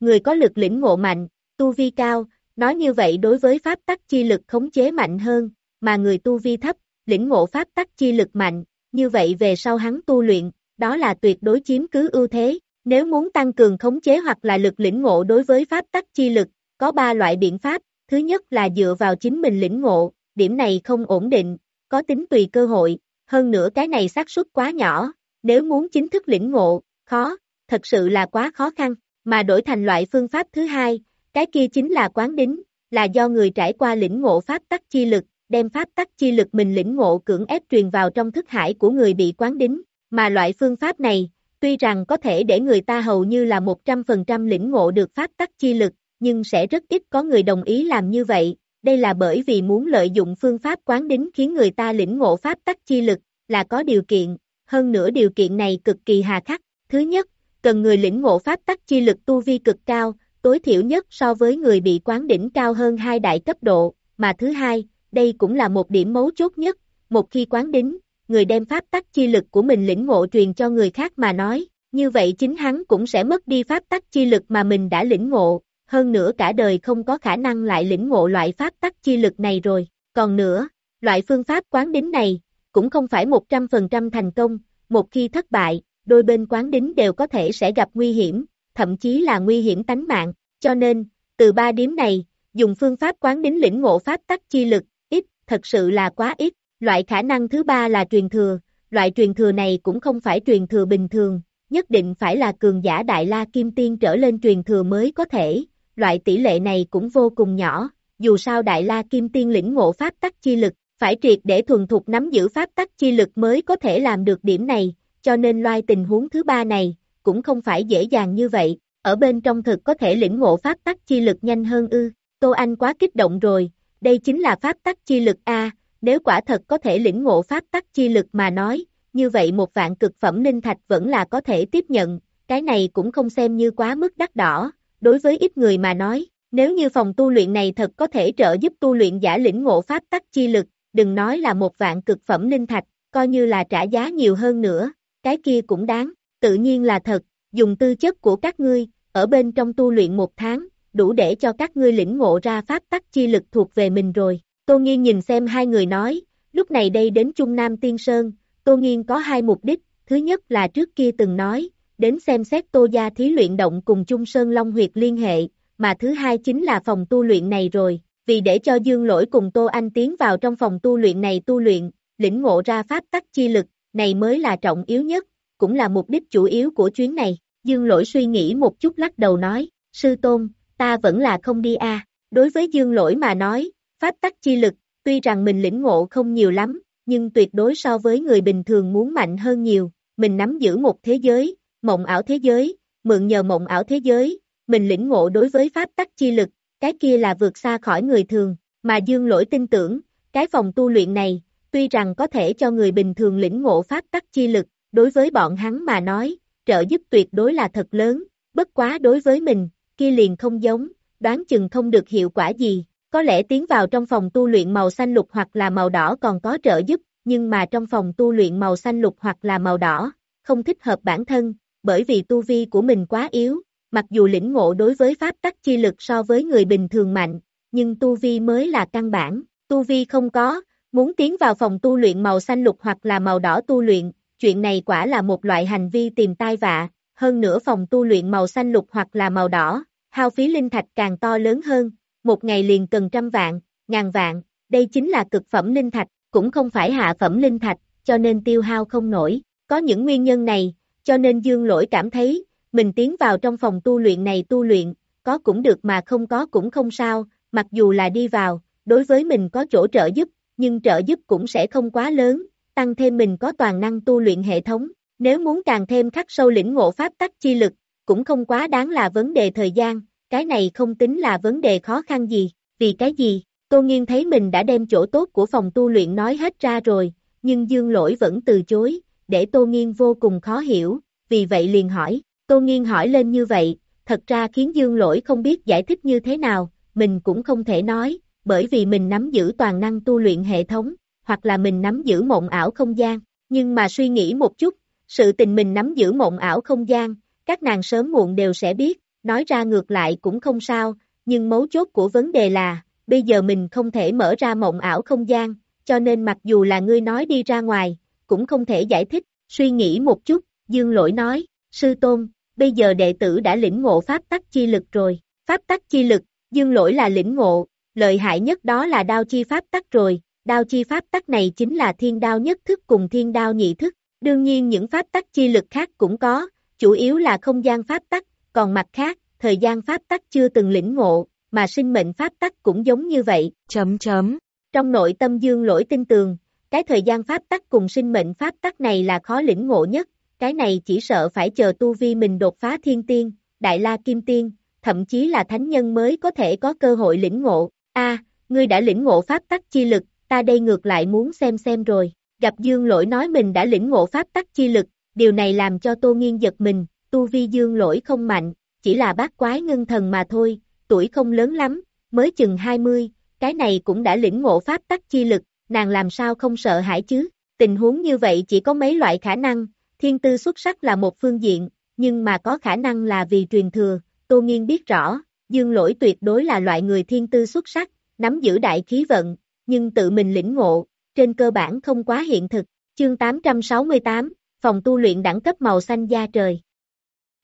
Người có lực lĩnh ngộ mạnh, tu vi cao, nói như vậy đối với pháp tắc chi lực khống chế mạnh hơn, mà người tu vi thấp, lĩnh ngộ pháp tắc chi lực mạnh, như vậy về sau hắn tu luyện, đó là tuyệt đối chiếm cứ ưu thế. Nếu muốn tăng cường khống chế hoặc là lực lĩnh ngộ đối với pháp tắc chi lực, có ba loại biện pháp, thứ nhất là dựa vào chính mình lĩnh ngộ, điểm này không ổn định, có tính tùy cơ hội, hơn nữa cái này xác suất quá nhỏ, nếu muốn chính thức lĩnh ngộ, khó, thật sự là quá khó khăn. mà đổi thành loại phương pháp thứ hai, cái kia chính là quán đính, là do người trải qua lĩnh ngộ pháp tắc chi lực, đem pháp tắc chi lực mình lĩnh ngộ cưỡng ép truyền vào trong thức hải của người bị quán đính, mà loại phương pháp này, tuy rằng có thể để người ta hầu như là 100% lĩnh ngộ được pháp tắc chi lực, nhưng sẽ rất ít có người đồng ý làm như vậy, đây là bởi vì muốn lợi dụng phương pháp quán đính khiến người ta lĩnh ngộ pháp tắc chi lực, là có điều kiện, hơn nữa điều kiện này cực kỳ hà khắc. Thứ nhất, cần người lĩnh ngộ pháp tắc chi lực tu vi cực cao, tối thiểu nhất so với người bị quán đỉnh cao hơn hai đại cấp độ, mà thứ hai, đây cũng là một điểm mấu chốt nhất, một khi quán đính, người đem pháp tắc chi lực của mình lĩnh ngộ truyền cho người khác mà nói, như vậy chính hắn cũng sẽ mất đi pháp tắc chi lực mà mình đã lĩnh ngộ, hơn nữa cả đời không có khả năng lại lĩnh ngộ loại pháp tắc chi lực này rồi, còn nữa, loại phương pháp quán đính này, cũng không phải 100% thành công, một khi thất bại, đôi bên quán đính đều có thể sẽ gặp nguy hiểm, thậm chí là nguy hiểm tánh mạng, cho nên, từ ba điểm này, dùng phương pháp quán đính lĩnh ngộ pháp tắc chi lực, ít, thật sự là quá ít, loại khả năng thứ ba là truyền thừa, loại truyền thừa này cũng không phải truyền thừa bình thường, nhất định phải là cường giả đại la kim tiên trở lên truyền thừa mới có thể, loại tỷ lệ này cũng vô cùng nhỏ, dù sao đại la kim tiên lĩnh ngộ pháp tắc chi lực, phải triệt để thuần thục nắm giữ pháp tắc chi lực mới có thể làm được điểm này, cho nên loài tình huống thứ ba này, cũng không phải dễ dàng như vậy, ở bên trong thực có thể lĩnh ngộ pháp tắc chi lực nhanh hơn ư, Tô Anh quá kích động rồi, đây chính là pháp tắc chi lực A, nếu quả thật có thể lĩnh ngộ pháp tắc chi lực mà nói, như vậy một vạn cực phẩm linh thạch vẫn là có thể tiếp nhận, cái này cũng không xem như quá mức đắt đỏ, đối với ít người mà nói, nếu như phòng tu luyện này thật có thể trợ giúp tu luyện giả lĩnh ngộ pháp tắc chi lực, đừng nói là một vạn cực phẩm linh thạch, coi như là trả giá nhiều hơn nữa, cái kia cũng đáng, tự nhiên là thật, dùng tư chất của các ngươi, ở bên trong tu luyện một tháng, đủ để cho các ngươi lĩnh ngộ ra pháp tắc chi lực thuộc về mình rồi. Tô Nghiên nhìn xem hai người nói, lúc này đây đến Trung Nam Tiên Sơn, Tô Nghiên có hai mục đích, thứ nhất là trước kia từng nói, đến xem xét Tô Gia Thí luyện động cùng Trung Sơn Long huyệt liên hệ, mà thứ hai chính là phòng tu luyện này rồi, vì để cho Dương Lỗi cùng Tô Anh tiến vào trong phòng tu luyện này tu luyện, lĩnh ngộ ra pháp tắc chi lực, này mới là trọng yếu nhất, cũng là mục đích chủ yếu của chuyến này. Dương Lỗi suy nghĩ một chút lắc đầu nói, sư tôn, ta vẫn là không đi a. Đối với Dương Lỗi mà nói, pháp tắc chi lực, tuy rằng mình lĩnh ngộ không nhiều lắm, nhưng tuyệt đối so với người bình thường muốn mạnh hơn nhiều, mình nắm giữ một thế giới, mộng ảo thế giới, mượn nhờ mộng ảo thế giới, mình lĩnh ngộ đối với pháp tắc chi lực, cái kia là vượt xa khỏi người thường, mà Dương Lỗi tin tưởng, cái phòng tu luyện này, tuy rằng có thể cho người bình thường lĩnh ngộ pháp tắc chi lực, đối với bọn hắn mà nói, trợ giúp tuyệt đối là thật lớn, bất quá đối với mình, kia liền không giống, đoán chừng không được hiệu quả gì, có lẽ tiến vào trong phòng tu luyện màu xanh lục hoặc là màu đỏ còn có trợ giúp, nhưng mà trong phòng tu luyện màu xanh lục hoặc là màu đỏ, không thích hợp bản thân, bởi vì tu vi của mình quá yếu, mặc dù lĩnh ngộ đối với pháp tắc chi lực so với người bình thường mạnh, nhưng tu vi mới là căn bản, tu vi không có, muốn tiến vào phòng tu luyện màu xanh lục hoặc là màu đỏ tu luyện, chuyện này quả là một loại hành vi tìm tai vạ, hơn nữa phòng tu luyện màu xanh lục hoặc là màu đỏ, hao phí linh thạch càng to lớn hơn, một ngày liền cần trăm vạn, ngàn vạn, đây chính là cực phẩm linh thạch, cũng không phải hạ phẩm linh thạch, cho nên tiêu hao không nổi, có những nguyên nhân này, cho nên dương lỗi cảm thấy, mình tiến vào trong phòng tu luyện này tu luyện, có cũng được mà không có cũng không sao, mặc dù là đi vào, đối với mình có chỗ trợ giúp, nhưng trợ giúp cũng sẽ không quá lớn, tăng thêm mình có toàn năng tu luyện hệ thống, nếu muốn càng thêm khắc sâu lĩnh ngộ pháp tắc chi lực, cũng không quá đáng là vấn đề thời gian, cái này không tính là vấn đề khó khăn gì, vì cái gì, Tô Nghiên thấy mình đã đem chỗ tốt của phòng tu luyện nói hết ra rồi, nhưng Dương Lỗi vẫn từ chối, để Tô Nghiên vô cùng khó hiểu, vì vậy liền hỏi, Tô Nghiên hỏi lên như vậy, thật ra khiến Dương Lỗi không biết giải thích như thế nào, mình cũng không thể nói, bởi vì mình nắm giữ toàn năng tu luyện hệ thống, hoặc là mình nắm giữ mộng ảo không gian, nhưng mà suy nghĩ một chút, sự tình mình nắm giữ mộng ảo không gian, các nàng sớm muộn đều sẽ biết, nói ra ngược lại cũng không sao, nhưng mấu chốt của vấn đề là, bây giờ mình không thể mở ra mộng ảo không gian, cho nên mặc dù là ngươi nói đi ra ngoài, cũng không thể giải thích, suy nghĩ một chút, dương lỗi nói, sư tôn, bây giờ đệ tử đã lĩnh ngộ pháp tắc chi lực rồi, pháp tắc chi lực, dương lỗi là lĩnh ngộ, lợi hại nhất đó là đao chi pháp tắc rồi, đao chi pháp tắc này chính là thiên đao nhất thức cùng thiên đao nhị thức, đương nhiên những pháp tắc chi lực khác cũng có, chủ yếu là không gian pháp tắc, còn mặt khác, thời gian pháp tắc chưa từng lĩnh ngộ, mà sinh mệnh pháp tắc cũng giống như vậy. Chấm chấm. Trong nội tâm dương lỗi tin tường, cái thời gian pháp tắc cùng sinh mệnh pháp tắc này là khó lĩnh ngộ nhất, cái này chỉ sợ phải chờ tu vi mình đột phá thiên tiên, đại la kim tiên, thậm chí là thánh nhân mới có thể có cơ hội lĩnh ngộ. A, ngươi đã lĩnh ngộ pháp tắc chi lực, ta đây ngược lại muốn xem xem rồi. Gặp Dương Lỗi nói mình đã lĩnh ngộ pháp tắc chi lực, điều này làm cho Tô Nghiên giật mình, tu vi Dương Lỗi không mạnh, chỉ là bát quái ngưng thần mà thôi, tuổi không lớn lắm, mới chừng 20, cái này cũng đã lĩnh ngộ pháp tắc chi lực, nàng làm sao không sợ hãi chứ, tình huống như vậy chỉ có mấy loại khả năng, thiên tư xuất sắc là một phương diện, nhưng mà có khả năng là vì truyền thừa, Tô Nghiên biết rõ, Dương Lỗi tuyệt đối là loại người thiên tư xuất sắc, nắm giữ đại khí vận, nhưng tự mình lĩnh ngộ, trên cơ bản không quá hiện thực. Chương 868, phòng tu luyện đẳng cấp màu xanh da trời.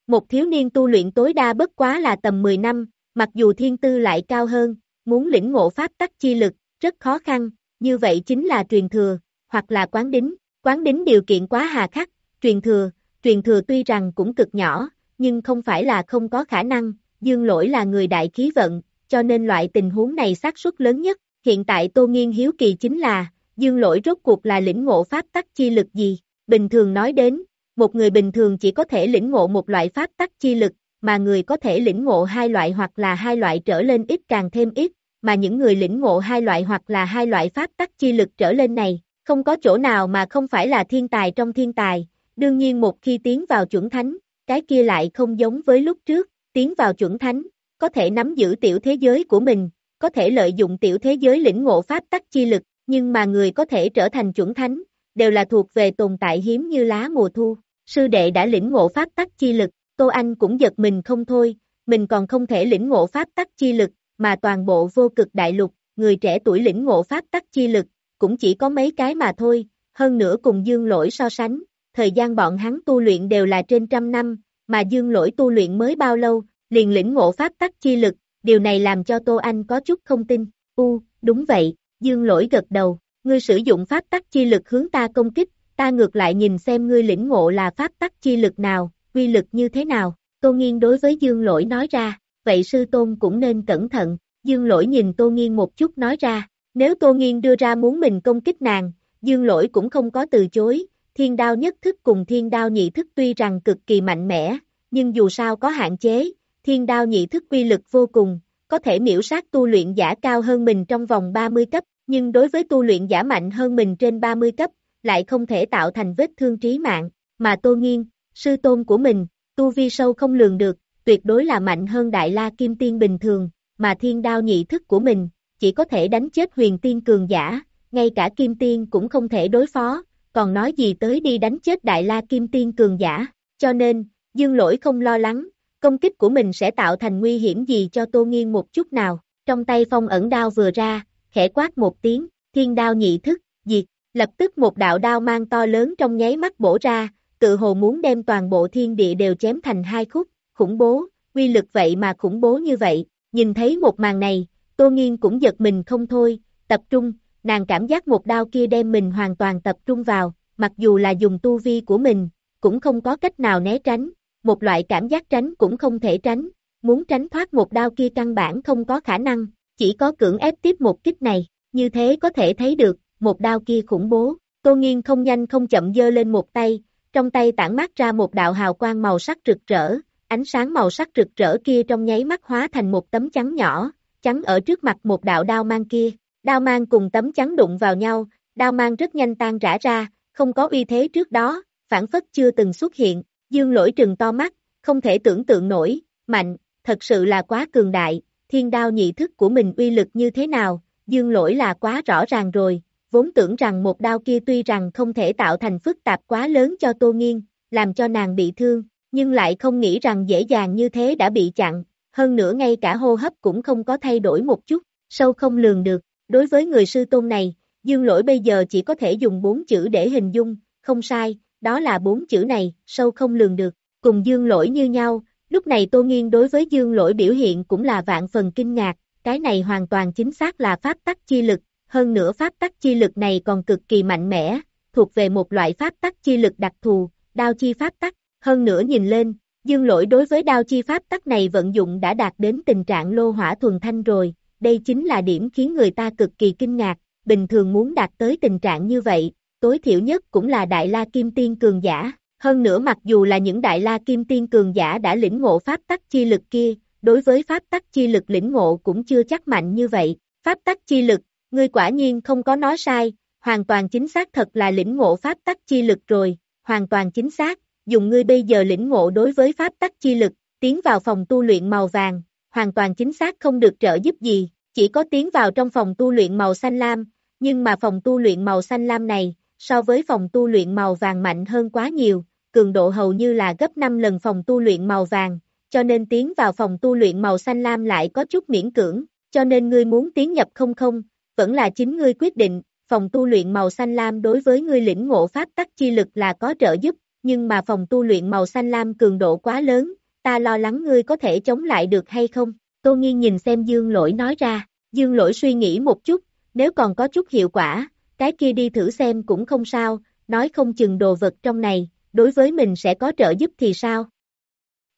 Một thiếu niên tu luyện tối đa bất quá là tầm 10 năm, mặc dù thiên tư lại cao hơn, muốn lĩnh ngộ pháp tắc chi lực, rất khó khăn, như vậy chính là truyền thừa, hoặc là quán đính, quán đính điều kiện quá hà khắc, truyền thừa, truyền thừa tuy rằng cũng cực nhỏ, nhưng không phải là không có khả năng, dương lỗi là người đại khí vận, cho nên loại tình huống này xác suất lớn nhất, hiện tại Tô Nghiên hiếu kỳ chính là, dương lỗi rốt cuộc là lĩnh ngộ pháp tắc chi lực gì, bình thường nói đến, một người bình thường chỉ có thể lĩnh ngộ một loại pháp tắc chi lực, mà người có thể lĩnh ngộ hai loại hoặc là hai loại trở lên ít càng thêm ít, mà những người lĩnh ngộ hai loại hoặc là hai loại pháp tắc chi lực trở lên này, không có chỗ nào mà không phải là thiên tài trong thiên tài, đương nhiên một khi tiến vào chuẩn thánh, cái kia lại không giống với lúc trước, tiến vào chuẩn thánh, có thể nắm giữ tiểu thế giới của mình, có thể lợi dụng tiểu thế giới lĩnh ngộ pháp tắc chi lực, nhưng mà người có thể trở thành chuẩn thánh, đều là thuộc về tồn tại hiếm như lá mùa thu. Sư đệ đã lĩnh ngộ pháp tắc chi lực, Tô Anh cũng giật mình không thôi, mình còn không thể lĩnh ngộ pháp tắc chi lực, mà toàn bộ vô cực đại lục, người trẻ tuổi lĩnh ngộ pháp tắc chi lực, cũng chỉ có mấy cái mà thôi, hơn nữa cùng dương lỗi so sánh, thời gian bọn hắn tu luyện đều là trên trăm năm, mà dương lỗi tu luyện mới bao lâu, liền lĩnh ngộ pháp tắc chi lực, điều này làm cho Tô Anh có chút không tin, u, đúng vậy, dương lỗi gật đầu, ngươi sử dụng pháp tắc chi lực hướng ta công kích, ta ngược lại nhìn xem ngươi lĩnh ngộ là pháp tắc chi lực nào, quy lực như thế nào, Tô Nghiên đối với dương lỗi nói ra, vậy sư tôn cũng nên cẩn thận, dương lỗi nhìn Tô Nghiên một chút nói ra, nếu Tô Nghiên đưa ra muốn mình công kích nàng, dương lỗi cũng không có từ chối, thiên đao nhất thức cùng thiên đao nhị thức tuy rằng cực kỳ mạnh mẽ, nhưng dù sao có hạn chế, thiên đao nhị thức quy lực vô cùng, có thể miễu sát tu luyện giả cao hơn mình trong vòng 30 cấp, nhưng đối với tu luyện giả mạnh hơn mình trên 30 cấp, lại không thể tạo thành vết thương trí mạng, mà Tô Nghiên, sư tôn của mình, tu vi sâu không lường được, tuyệt đối là mạnh hơn Đại La Kim Tiên bình thường, mà thiên đao nhị thức của mình, chỉ có thể đánh chết huyền tiên cường giả, ngay cả Kim Tiên cũng không thể đối phó, còn nói gì tới đi đánh chết Đại La Kim Tiên cường giả, cho nên, Dương Lỗi không lo lắng, công kích của mình sẽ tạo thành nguy hiểm gì cho Tô Nghiên một chút nào, trong tay phong ẩn đao vừa ra, khẽ quát một tiếng, thiên đao nhị thức, diệt, lập tức một đạo đao mang to lớn trong nháy mắt bổ ra, tự hồ muốn đem toàn bộ thiên địa đều chém thành hai khúc, khủng bố, quy lực vậy mà khủng bố như vậy, nhìn thấy một màn này, Tô Nghiên cũng giật mình không thôi, tập trung, nàng cảm giác một đao kia đem mình hoàn toàn tập trung vào, mặc dù là dùng tu vi của mình, cũng không có cách nào né tránh, một loại cảm giác tránh cũng không thể tránh, muốn tránh thoát một đao kia căn bản không có khả năng, chỉ có cưỡng ép tiếp một kích này, như thế có thể thấy được, một đao kia khủng bố, Tô Nghiên không nhanh không chậm dơ lên một tay, trong tay tản mát ra một đạo hào quang màu sắc rực rỡ, ánh sáng màu sắc rực rỡ kia trong nháy mắt hóa thành một tấm chắn nhỏ, chắn ở trước mặt một đạo đao mang kia, đao mang cùng tấm chắn đụng vào nhau, đao mang rất nhanh tan rã ra, không có uy thế trước đó, phản phất chưa từng xuất hiện, dương lỗi trừng to mắt, không thể tưởng tượng nổi, mạnh, thật sự là quá cường đại, thiên đao nhị thức của mình uy lực như thế nào, dương lỗi là quá rõ ràng rồi, vốn tưởng rằng một đao kia tuy rằng không thể tạo thành phức tạp quá lớn cho Tô Nghiên, làm cho nàng bị thương, nhưng lại không nghĩ rằng dễ dàng như thế đã bị chặn, hơn nữa ngay cả hô hấp cũng không có thay đổi một chút, sâu không lường được, đối với người sư tôn này, dương lỗi bây giờ chỉ có thể dùng bốn chữ để hình dung, không sai, đó là bốn chữ này, sâu không lường được, cùng dương lỗi như nhau, lúc này Tô Nghiên đối với dương lỗi biểu hiện cũng là vạn phần kinh ngạc, cái này hoàn toàn chính xác là pháp tắc chi lực, hơn nữa pháp tắc chi lực này còn cực kỳ mạnh mẽ, thuộc về một loại pháp tắc chi lực đặc thù, đao chi pháp tắc, hơn nữa nhìn lên, Dương lỗi đối với đao chi pháp tắc này vận dụng đã đạt đến tình trạng lô hỏa thuần thanh rồi, đây chính là điểm khiến người ta cực kỳ kinh ngạc, bình thường muốn đạt tới tình trạng như vậy, tối thiểu nhất cũng là đại la kim tiên cường giả, hơn nữa mặc dù là những đại la kim tiên cường giả đã lĩnh ngộ pháp tắc chi lực kia, đối với pháp tắc chi lực lĩnh ngộ cũng chưa chắc mạnh như vậy, pháp tắc chi lực, ngươi quả nhiên không có nói sai, hoàn toàn chính xác thật là lĩnh ngộ pháp tắc chi lực rồi, hoàn toàn chính xác, dùng ngươi bây giờ lĩnh ngộ đối với pháp tắc chi lực, tiến vào phòng tu luyện màu vàng, hoàn toàn chính xác không được trợ giúp gì, chỉ có tiến vào trong phòng tu luyện màu xanh lam, nhưng mà phòng tu luyện màu xanh lam này, so với phòng tu luyện màu vàng mạnh hơn quá nhiều, cường độ hầu như là gấp 5 lần phòng tu luyện màu vàng, cho nên tiến vào phòng tu luyện màu xanh lam lại có chút miễn cưỡng, cho nên ngươi muốn tiến nhập không không, vẫn là chính ngươi quyết định, phòng tu luyện màu xanh lam đối với ngươi lĩnh ngộ pháp tắc chi lực là có trợ giúp, nhưng mà phòng tu luyện màu xanh lam cường độ quá lớn, ta lo lắng ngươi có thể chống lại được hay không? Tô Nghiên nhìn xem Dương Lỗi nói ra, Dương Lỗi suy nghĩ một chút, nếu còn có chút hiệu quả, cái kia đi thử xem cũng không sao, nói không chừng đồ vật trong này, đối với mình sẽ có trợ giúp thì sao?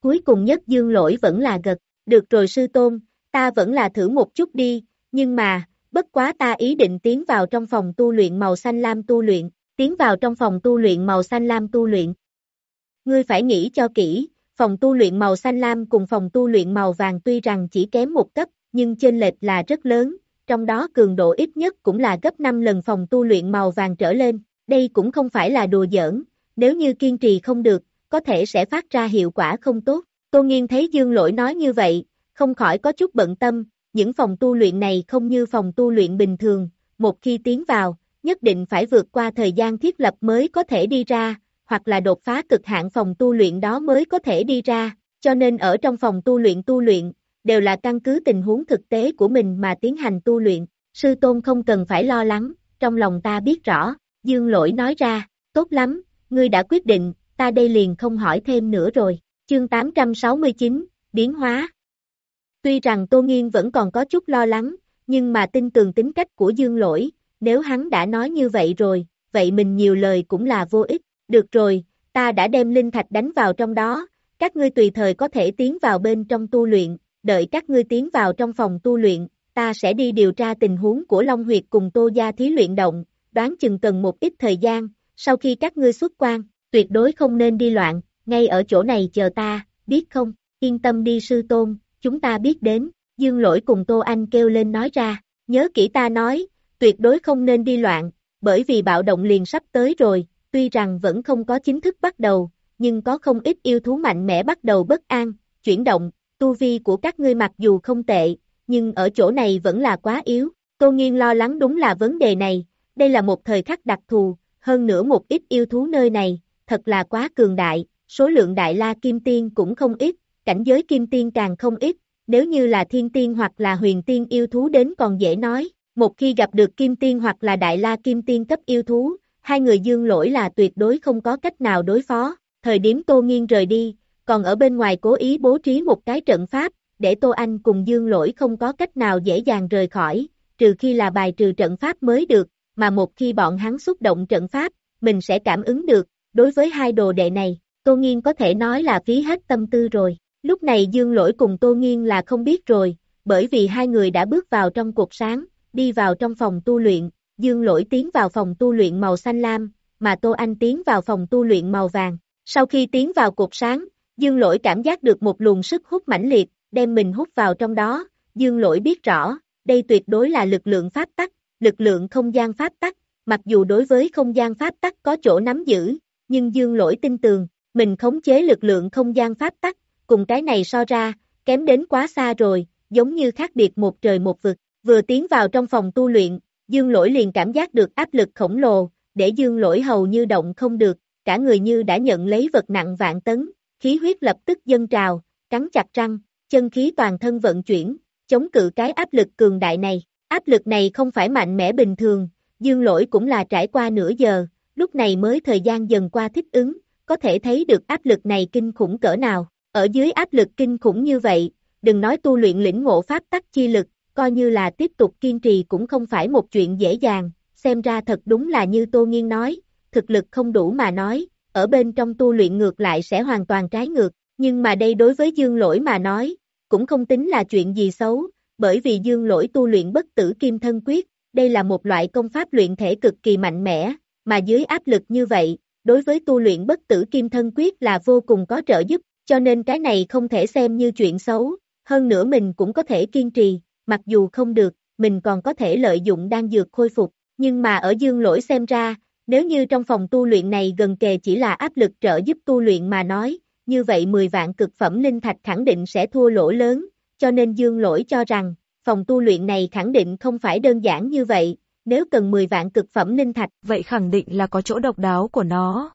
Cuối cùng nhất Dương Lỗi vẫn là gật, được rồi sư tôn, ta vẫn là thử một chút đi, nhưng mà, bất quá ta ý định tiến vào trong phòng tu luyện màu xanh lam tu luyện, tiến vào trong phòng tu luyện màu xanh lam tu luyện. Ngươi phải nghĩ cho kỹ, phòng tu luyện màu xanh lam cùng phòng tu luyện màu vàng tuy rằng chỉ kém một cấp, nhưng chênh lệch là rất lớn, trong đó cường độ ít nhất cũng là gấp 5 lần phòng tu luyện màu vàng trở lên, đây cũng không phải là đùa giỡn, nếu như kiên trì không được, có thể sẽ phát ra hiệu quả không tốt. Tô Nghiên thấy Dương Lỗi nói như vậy, không khỏi có chút bận tâm, những phòng tu luyện này không như phòng tu luyện bình thường, một khi tiến vào, nhất định phải vượt qua thời gian thiết lập mới có thể đi ra, hoặc là đột phá cực hạn phòng tu luyện đó mới có thể đi ra, cho nên ở trong phòng tu luyện tu luyện, đều là căn cứ tình huống thực tế của mình mà tiến hành tu luyện, sư tôn không cần phải lo lắng, trong lòng ta biết rõ, dương lỗi nói ra, tốt lắm, ngươi đã quyết định, ta đây liền không hỏi thêm nữa rồi, chương 869, biến hóa. Tuy rằng Tô Nghiên vẫn còn có chút lo lắng, nhưng mà tin tường tính cách của Dương Lỗi, nếu hắn đã nói như vậy rồi, vậy mình nhiều lời cũng là vô ích, được rồi, ta đã đem linh thạch đánh vào trong đó, các ngươi tùy thời có thể tiến vào bên trong tu luyện, đợi các ngươi tiến vào trong phòng tu luyện, ta sẽ đi điều tra tình huống của Long Huyệt cùng Tô Gia Thí luyện động, đoán chừng cần một ít thời gian, sau khi các ngươi xuất quan, tuyệt đối không nên đi loạn, ngay ở chỗ này chờ ta, biết không, yên tâm đi sư tôn, chúng ta biết đến, dương lỗi cùng Tô Anh kêu lên nói ra, nhớ kỹ ta nói, tuyệt đối không nên đi loạn, bởi vì bạo động liền sắp tới rồi, tuy rằng vẫn không có chính thức bắt đầu, nhưng có không ít yêu thú mạnh mẽ bắt đầu bất an, chuyển động, tu vi của các ngươi mặc dù không tệ, nhưng ở chỗ này vẫn là quá yếu, Tô Nghiên lo lắng đúng là vấn đề này, đây là một thời khắc đặc thù, hơn nữa một ít yêu thú nơi này, thật là quá cường đại, số lượng đại la kim tiên cũng không ít, cảnh giới kim tiên càng không ít, nếu như là thiên tiên hoặc là huyền tiên yêu thú đến còn dễ nói, một khi gặp được kim tiên hoặc là đại la kim tiên cấp yêu thú, hai người dương lỗi là tuyệt đối không có cách nào đối phó, thời điểm Tô Nghiên rời đi, còn ở bên ngoài cố ý bố trí một cái trận pháp, để Tô Anh cùng dương lỗi không có cách nào dễ dàng rời khỏi, trừ khi là bài trừ trận pháp mới được, mà một khi bọn hắn xúc động trận pháp, mình sẽ cảm ứng được, đối với hai đồ đệ này, Tô Nghiên có thể nói là phí hết tâm tư rồi. Lúc này Dương Lỗi cùng Tô Nghiên là không biết rồi, bởi vì hai người đã bước vào trong cuộc sáng, đi vào trong phòng tu luyện, Dương Lỗi tiến vào phòng tu luyện màu xanh lam, mà Tô Anh tiến vào phòng tu luyện màu vàng. Sau khi tiến vào cột sáng, Dương Lỗi cảm giác được một luồng sức hút mãnh liệt, đem mình hút vào trong đó, Dương Lỗi biết rõ, đây tuyệt đối là lực lượng pháp tắc, lực lượng không gian pháp tắc, mặc dù đối với không gian pháp tắc có chỗ nắm giữ, nhưng Dương Lỗi tin tường, mình khống chế lực lượng không gian pháp tắc, cùng cái này so ra, kém đến quá xa rồi, giống như khác biệt một trời một vực, vừa tiến vào trong phòng tu luyện, Dương Lỗi liền cảm giác được áp lực khổng lồ, để Dương Lỗi hầu như động không được, cả người như đã nhận lấy vật nặng vạn tấn, khí huyết lập tức dâng trào, cắn chặt răng, chân khí toàn thân vận chuyển, chống cự cái áp lực cường đại này. Áp lực này không phải mạnh mẽ bình thường, dương lỗi cũng là trải qua nửa giờ, lúc này mới thời gian dần qua thích ứng, có thể thấy được áp lực này kinh khủng cỡ nào. Ở dưới áp lực kinh khủng như vậy, đừng nói tu luyện lĩnh ngộ pháp tắc chi lực, coi như là tiếp tục kiên trì cũng không phải một chuyện dễ dàng, xem ra thật đúng là như Tô Nghiên nói, thực lực không đủ mà nói, ở bên trong tu luyện ngược lại sẽ hoàn toàn trái ngược, Nhưng mà đây đối với dương lỗi mà nói, cũng không tính là chuyện gì xấu, bởi vì dương lỗi tu luyện bất tử kim thân quyết, đây là một loại công pháp luyện thể cực kỳ mạnh mẽ, mà dưới áp lực như vậy, đối với tu luyện bất tử kim thân quyết là vô cùng có trợ giúp, cho nên cái này không thể xem như chuyện xấu, hơn nữa mình cũng có thể kiên trì, mặc dù không được, mình còn có thể lợi dụng đan dược khôi phục, nhưng mà ở dương lỗi xem ra, nếu như trong phòng tu luyện này gần kề chỉ là áp lực trợ giúp tu luyện mà nói, như vậy 10 vạn cực phẩm linh thạch khẳng định sẽ thua lỗ lớn, cho nên dương lỗi cho rằng, phòng tu luyện này khẳng định không phải đơn giản như vậy, nếu cần 10 vạn cực phẩm linh thạch. Vậy khẳng định là có chỗ độc đáo của nó.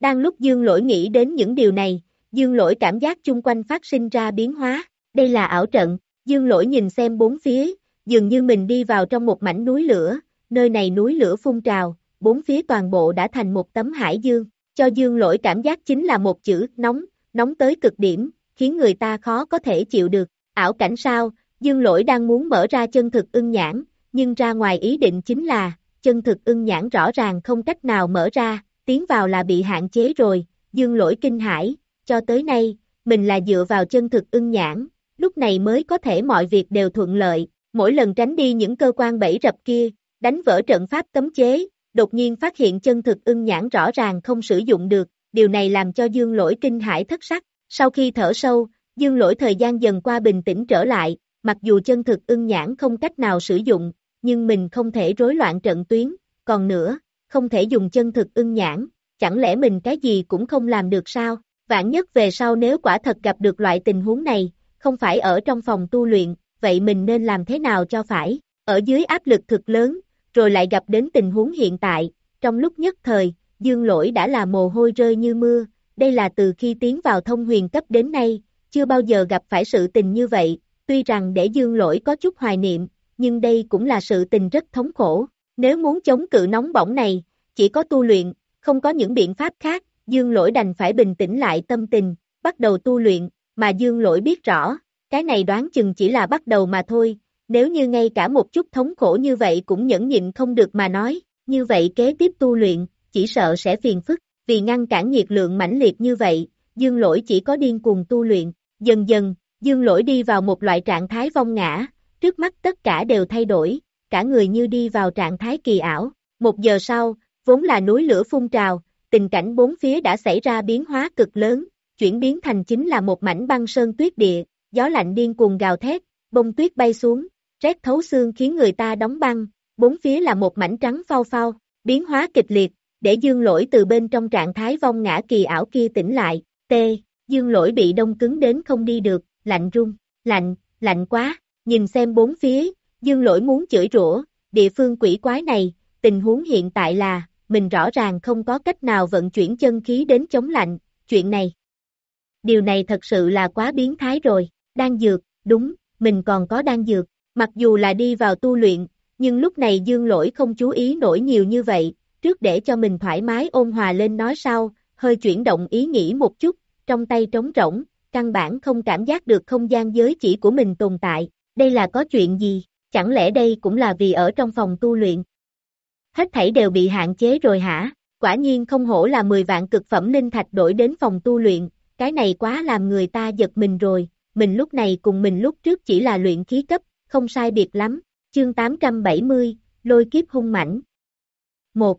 Đang lúc dương lỗi nghĩ đến những điều này, dương lỗi cảm giác chung quanh phát sinh ra biến hóa, đây là ảo trận, dương lỗi nhìn xem bốn phía, dường như mình đi vào trong một mảnh núi lửa, nơi này núi lửa phun trào, bốn phía toàn bộ đã thành một tấm hải dương, cho dương lỗi cảm giác chính là một chữ, nóng, nóng tới cực điểm, khiến người ta khó có thể chịu được, ảo cảnh sao, dương lỗi đang muốn mở ra chân thực ưng nhãn, nhưng ra ngoài ý định chính là, chân thực ưng nhãn rõ ràng không cách nào mở ra, tiến vào là bị hạn chế rồi, dương lỗi kinh hải, cho tới nay, mình là dựa vào chân thực ưng nhãn, lúc này mới có thể mọi việc đều thuận lợi, mỗi lần tránh đi những cơ quan bẫy rập kia, đánh vỡ trận pháp cấm chế, đột nhiên phát hiện chân thực ưng nhãn rõ ràng không sử dụng được, điều này làm cho dương lỗi kinh hải thất sắc, sau khi thở sâu, dương lỗi thời gian dần qua bình tĩnh trở lại, mặc dù chân thực ưng nhãn không cách nào sử dụng, nhưng mình không thể rối loạn trận tuyến, còn nữa, không thể dùng chân thực ưng nhãn, chẳng lẽ mình cái gì cũng không làm được sao, vạn nhất về sau nếu quả thật gặp được loại tình huống này, không phải ở trong phòng tu luyện, vậy mình nên làm thế nào cho phải, ở dưới áp lực thực lớn, rồi lại gặp đến tình huống hiện tại, trong lúc nhất thời, dương lỗi đã là mồ hôi rơi như mưa, đây là từ khi tiến vào thông huyền cấp đến nay, chưa bao giờ gặp phải sự tình như vậy, tuy rằng để dương lỗi có chút hoài niệm, nhưng đây cũng là sự tình rất thống khổ, nếu muốn chống cự nóng bỏng này, chỉ có tu luyện, không có những biện pháp khác, dương lỗi đành phải bình tĩnh lại tâm tình, bắt đầu tu luyện, mà dương lỗi biết rõ, cái này đoán chừng chỉ là bắt đầu mà thôi, nếu như ngay cả một chút thống khổ như vậy cũng nhẫn nhịn không được mà nói, như vậy kế tiếp tu luyện, chỉ sợ sẽ phiền phức, vì ngăn cản nhiệt lượng mãnh liệt như vậy, dương lỗi chỉ có điên cuồng tu luyện, dần dần, dương lỗi đi vào một loại trạng thái vong ngã, trước mắt tất cả đều thay đổi, cả người như đi vào trạng thái kỳ ảo, một giờ sau, vốn là núi lửa phun trào, tình cảnh bốn phía đã xảy ra biến hóa cực lớn, chuyển biến thành chính là một mảnh băng sơn tuyết địa, gió lạnh điên cuồng gào thét, bông tuyết bay xuống, rét thấu xương khiến người ta đóng băng, bốn phía là một mảnh trắng phao phao, biến hóa kịch liệt, để dương lỗi từ bên trong trạng thái vong ngã kỳ ảo kia tỉnh lại, t, dương lỗi bị đông cứng đến không đi được, lạnh rung, lạnh, lạnh quá, nhìn xem bốn phía, dương lỗi muốn chửi rủa, địa phương quỷ quái này, tình huống hiện tại là, mình rõ ràng không có cách nào vận chuyển chân khí đến chống lạnh, chuyện này. Điều này thật sự là quá biến thái rồi, đang dược, đúng, mình còn có đang dược, mặc dù là đi vào tu luyện, nhưng lúc này dương lỗi không chú ý nổi nhiều như vậy, trước để cho mình thoải mái ôn hòa lên nói sau, hơi chuyển động ý nghĩ một chút, trong tay trống rỗng, căn bản không cảm giác được không gian giới chỉ của mình tồn tại, đây là có chuyện gì, chẳng lẽ đây cũng là vì ở trong phòng tu luyện. Hết thảy đều bị hạn chế rồi hả, quả nhiên không hổ là 10 vạn cực phẩm linh thạch đổi đến phòng tu luyện, cái này quá làm người ta giật mình rồi, mình lúc này cùng mình lúc trước chỉ là luyện khí cấp, không sai biệt lắm, chương 870, lôi kiếp hung mảnh. 1.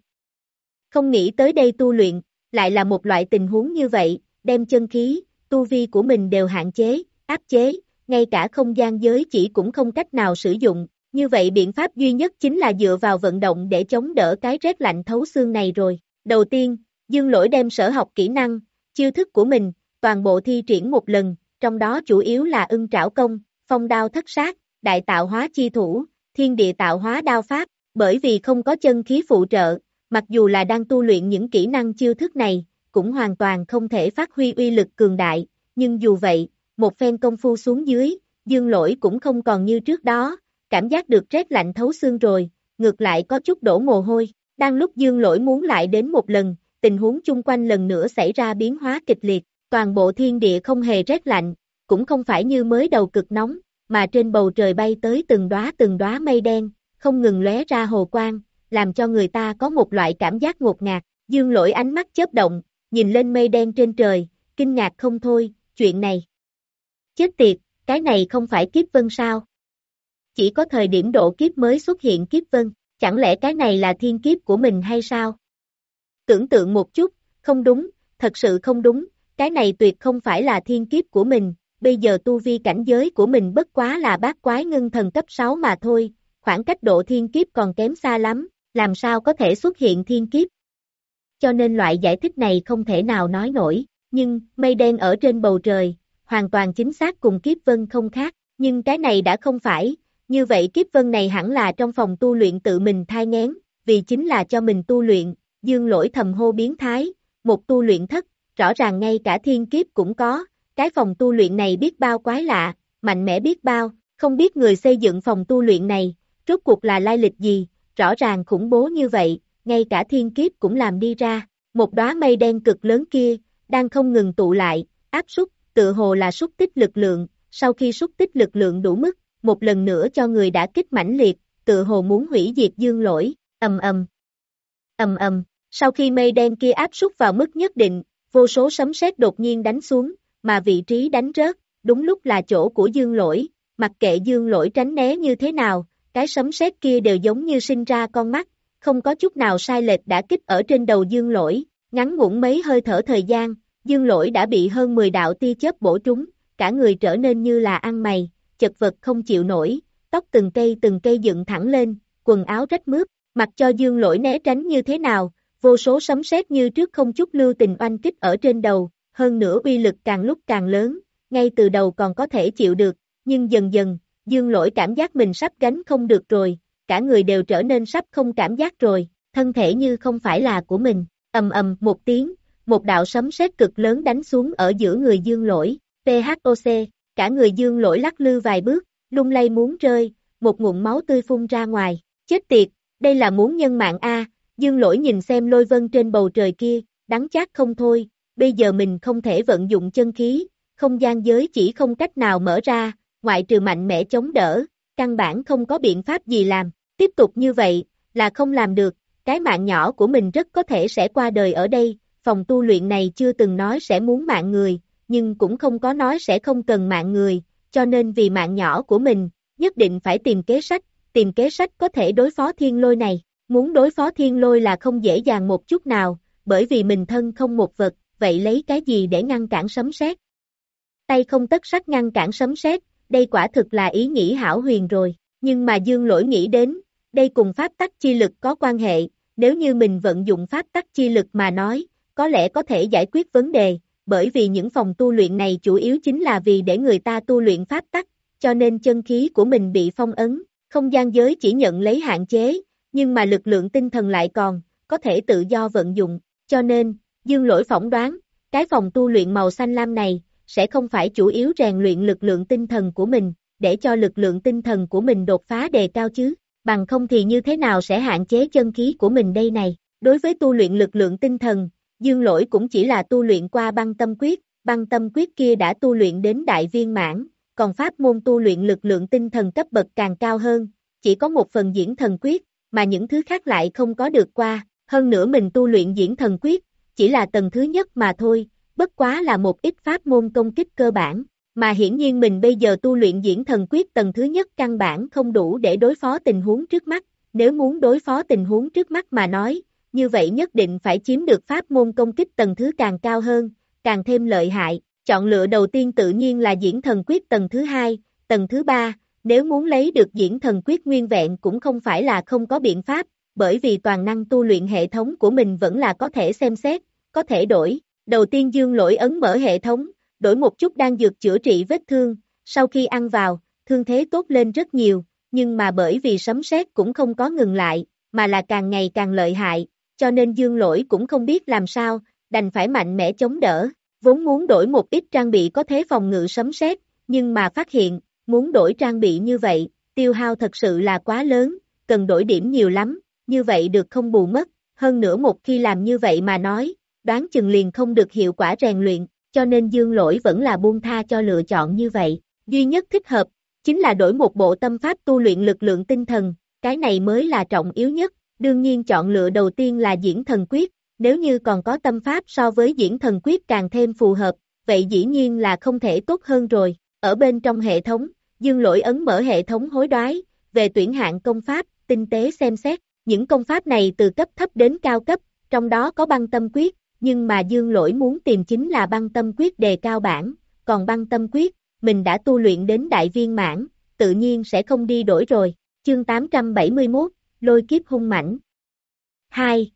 Không nghĩ tới đây tu luyện, lại là một loại tình huống như vậy, đem chân khí, tu vi của mình đều hạn chế, áp chế, ngay cả không gian giới chỉ cũng không cách nào sử dụng, như vậy biện pháp duy nhất chính là dựa vào vận động để chống đỡ cái rét lạnh thấu xương này rồi. Đầu tiên, Dương Lỗi đem sở học kỹ năng, chiêu thức của mình, toàn bộ thi triển một lần, trong đó chủ yếu là ưng trảo công, phong đao thất sát, đại tạo hóa chi thủ, thiên địa tạo hóa đao pháp, bởi vì không có chân khí phụ trợ, mặc dù là đang tu luyện những kỹ năng chiêu thức này, cũng hoàn toàn không thể phát huy uy lực cường đại, nhưng dù vậy, một phen công phu xuống dưới, dương lỗi cũng không còn như trước đó, cảm giác được rét lạnh thấu xương rồi, ngược lại có chút đổ mồ hôi, đang lúc dương lỗi muốn lại đến một lần, tình huống chung quanh lần nữa xảy ra biến hóa kịch liệt, toàn bộ thiên địa không hề rét lạnh, cũng không phải như mới đầu cực nóng, mà trên bầu trời bay tới từng đóa từng đóa mây đen, không ngừng lóe ra hồ quang, làm cho người ta có một loại cảm giác ngột ngạt, dương lỗi ánh mắt chớp động, nhìn lên mây đen trên trời, kinh ngạc không thôi, chuyện này. Chết tiệt, cái này không phải kiếp vân sao? Chỉ có thời điểm độ kiếp mới xuất hiện kiếp vân, chẳng lẽ cái này là thiên kiếp của mình hay sao? Tưởng tượng một chút, không đúng, thật sự không đúng, cái này tuyệt không phải là thiên kiếp của mình, bây giờ tu vi cảnh giới của mình bất quá là bát quái ngưng thần cấp 6 mà thôi, khoảng cách độ thiên kiếp còn kém xa lắm, làm sao có thể xuất hiện thiên kiếp. Cho nên loại giải thích này không thể nào nói nổi, nhưng, mây đen ở trên bầu trời, hoàn toàn chính xác cùng kiếp vân không khác, nhưng cái này đã không phải, như vậy kiếp vân này hẳn là trong phòng tu luyện tự mình thai ngén, vì chính là cho mình tu luyện, dương lỗi thầm hô biến thái, một tu luyện thất, rõ ràng ngay cả thiên kiếp cũng có, cái phòng tu luyện này biết bao quái lạ, mạnh mẽ biết bao, không biết người xây dựng phòng tu luyện này, rốt cuộc là lai lịch gì, rõ ràng khủng bố như vậy, ngay cả thiên kiếp cũng làm đi ra, một đóa mây đen cực lớn kia, đang không ngừng tụ lại, áp súc, tự hồ là xúc tích lực lượng, sau khi xúc tích lực lượng đủ mức, một lần nữa cho người đã kích mãnh liệt, tự hồ muốn hủy diệt dương lỗi, ầm ầm, ầm ầm, sau khi mây đen kia áp súc vào mức nhất định, vô số sấm sét đột nhiên đánh xuống, mà vị trí đánh rớt, đúng lúc là chỗ của dương lỗi, mặc kệ dương lỗi tránh né như thế nào, cái sấm sét kia đều giống như sinh ra con mắt, không có chút nào sai lệch đã kích ở trên đầu dương lỗi, ngắn ngủn mấy hơi thở thời gian, dương lỗi đã bị hơn 10 đạo tia chớp bổ trúng, cả người trở nên như là ăn mày, chật vật không chịu nổi, tóc từng cây từng cây dựng thẳng lên, quần áo rách mướp, mặc cho dương lỗi né tránh như thế nào, vô số sấm sét như trước không chút lưu tình oanh kích ở trên đầu, hơn nữa uy lực càng lúc càng lớn, ngay từ đầu còn có thể chịu được, nhưng dần dần, dương lỗi cảm giác mình sắp gánh không được rồi, cả người đều trở nên sắp không cảm giác rồi, thân thể như không phải là của mình, ầm ầm một tiếng, một đạo sấm sét cực lớn đánh xuống ở giữa người dương lỗi, PHOC, cả người dương lỗi lắc lư vài bước, lung lay muốn rơi, một ngụm máu tươi phun ra ngoài, chết tiệt, đây là muốn nhân mạng A, dương lỗi nhìn xem lôi vân trên bầu trời kia, đắng chát không thôi, bây giờ mình không thể vận dụng chân khí, không gian giới chỉ không cách nào mở ra, ngoại trừ mạnh mẽ chống đỡ, căn bản không có biện pháp gì làm, tiếp tục như vậy, là không làm được, cái mạng nhỏ của mình rất có thể sẽ qua đời ở đây, phòng tu luyện này chưa từng nói sẽ muốn mạng người, nhưng cũng không có nói sẽ không cần mạng người, cho nên vì mạng nhỏ của mình, nhất định phải tìm kế sách, tìm kế sách có thể đối phó thiên lôi này, muốn đối phó thiên lôi là không dễ dàng một chút nào, bởi vì mình thân không một vật, vậy lấy cái gì để ngăn cản sấm sét? Tay không tất sắc ngăn cản sấm sét, đây quả thực là ý nghĩ hảo huyền rồi, nhưng mà dương lỗi nghĩ đến, đây cùng pháp tắc chi lực có quan hệ, nếu như mình vận dụng pháp tắc chi lực mà nói, có lẽ có thể giải quyết vấn đề, bởi vì những phòng tu luyện này chủ yếu chính là vì để người ta tu luyện pháp tắc, cho nên chân khí của mình bị phong ấn, không gian giới chỉ nhận lấy hạn chế, nhưng mà lực lượng tinh thần lại còn, có thể tự do vận dụng, cho nên, dương lỗi phỏng đoán, cái phòng tu luyện màu xanh lam này, sẽ không phải chủ yếu rèn luyện lực lượng tinh thần của mình, để cho lực lượng tinh thần của mình đột phá đề cao chứ, bằng không thì như thế nào sẽ hạn chế chân khí của mình đây này, đối với tu luyện lực lượng tinh thần, Dương lỗi cũng chỉ là tu luyện qua băng tâm quyết, băng tâm quyết kia đã tu luyện đến đại viên mãn, còn pháp môn tu luyện lực lượng tinh thần cấp bậc càng cao hơn, chỉ có một phần diễn thần quyết, mà những thứ khác lại không có được qua, hơn nữa mình tu luyện diễn thần quyết, chỉ là tầng thứ nhất mà thôi, bất quá là một ít pháp môn công kích cơ bản, mà hiển nhiên mình bây giờ tu luyện diễn thần quyết tầng thứ nhất căn bản không đủ để đối phó tình huống trước mắt, nếu muốn đối phó tình huống trước mắt mà nói, như vậy nhất định phải chiếm được pháp môn công kích tầng thứ càng cao hơn, càng thêm lợi hại. Chọn lựa đầu tiên tự nhiên là diễn thần quyết tầng thứ hai, tầng thứ ba, nếu muốn lấy được diễn thần quyết nguyên vẹn cũng không phải là không có biện pháp, bởi vì toàn năng tu luyện hệ thống của mình vẫn là có thể xem xét, có thể đổi. Đầu tiên dương lỗi ấn mở hệ thống, đổi một chút đang dược chữa trị vết thương, sau khi ăn vào, thương thế tốt lên rất nhiều, nhưng mà bởi vì sấm sét cũng không có ngừng lại, mà là càng ngày càng lợi hại, cho nên dương lỗi cũng không biết làm sao, đành phải mạnh mẽ chống đỡ, vốn muốn đổi một ít trang bị có thế phòng ngự sấm sét, nhưng mà phát hiện, muốn đổi trang bị như vậy, tiêu hao thật sự là quá lớn, cần đổi điểm nhiều lắm, như vậy được không bù mất, hơn nữa một khi làm như vậy mà nói, đoán chừng liền không được hiệu quả rèn luyện, cho nên dương lỗi vẫn là buông tha cho lựa chọn như vậy, duy nhất thích hợp, chính là đổi một bộ tâm pháp tu luyện lực lượng tinh thần, cái này mới là trọng yếu nhất, Đương nhiên chọn lựa đầu tiên là diễn thần quyết, nếu như còn có tâm pháp so với diễn thần quyết càng thêm phù hợp, vậy dĩ nhiên là không thể tốt hơn rồi. Ở bên trong hệ thống, dương lỗi ấn mở hệ thống hối đoái, về tuyển hạng công pháp, tinh tế xem xét, những công pháp này từ cấp thấp đến cao cấp, trong đó có băng tâm quyết, nhưng mà dương lỗi muốn tìm chính là băng tâm quyết đề cao bản, còn băng tâm quyết, mình đã tu luyện đến đại viên mãn, tự nhiên sẽ không đi đổi rồi. Chương 871, Lôi kiếp hung mãnh. 2.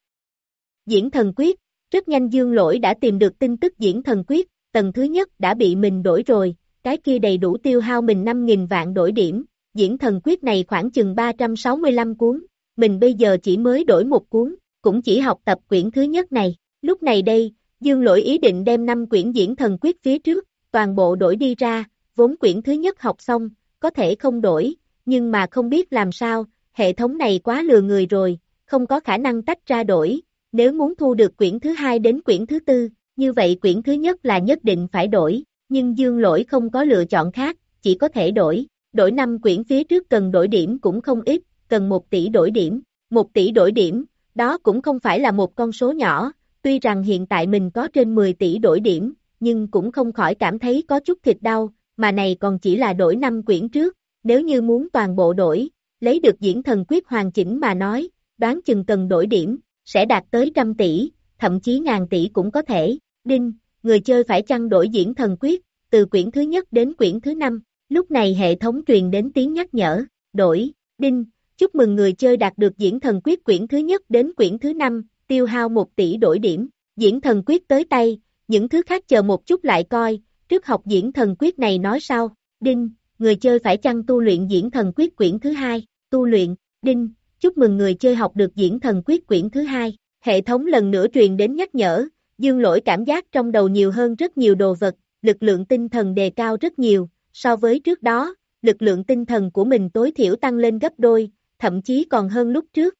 Diễn thần quyết, rất nhanh dương lỗi đã tìm được tin tức diễn thần quyết, tầng thứ nhất đã bị mình đổi rồi, cái kia đầy đủ tiêu hao mình 5.000 vạn đổi điểm, diễn thần quyết này khoảng chừng 365 cuốn, mình bây giờ chỉ mới đổi một cuốn, cũng chỉ học tập quyển thứ nhất này, lúc này đây, dương lỗi ý định đem 5 quyển diễn thần quyết phía trước, toàn bộ đổi đi ra, vốn quyển thứ nhất học xong, có thể không đổi, nhưng mà không biết làm sao, hệ thống này quá lừa người rồi, không có khả năng tách ra đổi, nếu muốn thu được quyển thứ hai đến quyển thứ tư, như vậy quyển thứ nhất là nhất định phải đổi, nhưng dương lỗi không có lựa chọn khác, chỉ có thể đổi, đổi 5 quyển phía trước cần đổi điểm cũng không ít, cần 1 tỷ đổi điểm, 1 tỷ đổi điểm, đó cũng không phải là một con số nhỏ, tuy rằng hiện tại mình có trên 10 tỷ đổi điểm, nhưng cũng không khỏi cảm thấy có chút thịt đau, mà này còn chỉ là đổi 5 quyển trước, nếu như muốn toàn bộ đổi, lấy được diễn thần quyết hoàn chỉnh mà nói, đoán chừng cần đổi điểm, sẽ đạt tới trăm tỷ, thậm chí ngàn tỷ cũng có thể. Đinh, người chơi phải chăng đổi diễn thần quyết, từ quyển thứ nhất đến quyển thứ năm, lúc này hệ thống truyền đến tiếng nhắc nhở, đổi, đinh, chúc mừng người chơi đạt được diễn thần quyết quyển thứ nhất đến quyển thứ năm, tiêu hao 1 tỷ đổi điểm, diễn thần quyết tới tay, những thứ khác chờ một chút lại coi, trước học diễn thần quyết này nói sau, đinh, người chơi phải chăng tu luyện diễn thần quyết quyển thứ hai, tu luyện, đinh, chúc mừng người chơi học được diễn thần quyết quyển thứ hai. Hệ thống lần nữa truyền đến nhắc nhở, dương lỗi cảm giác trong đầu nhiều hơn rất nhiều đồ vật, lực lượng tinh thần đề cao rất nhiều, so với trước đó, lực lượng tinh thần của mình tối thiểu tăng lên gấp đôi, thậm chí còn hơn lúc trước.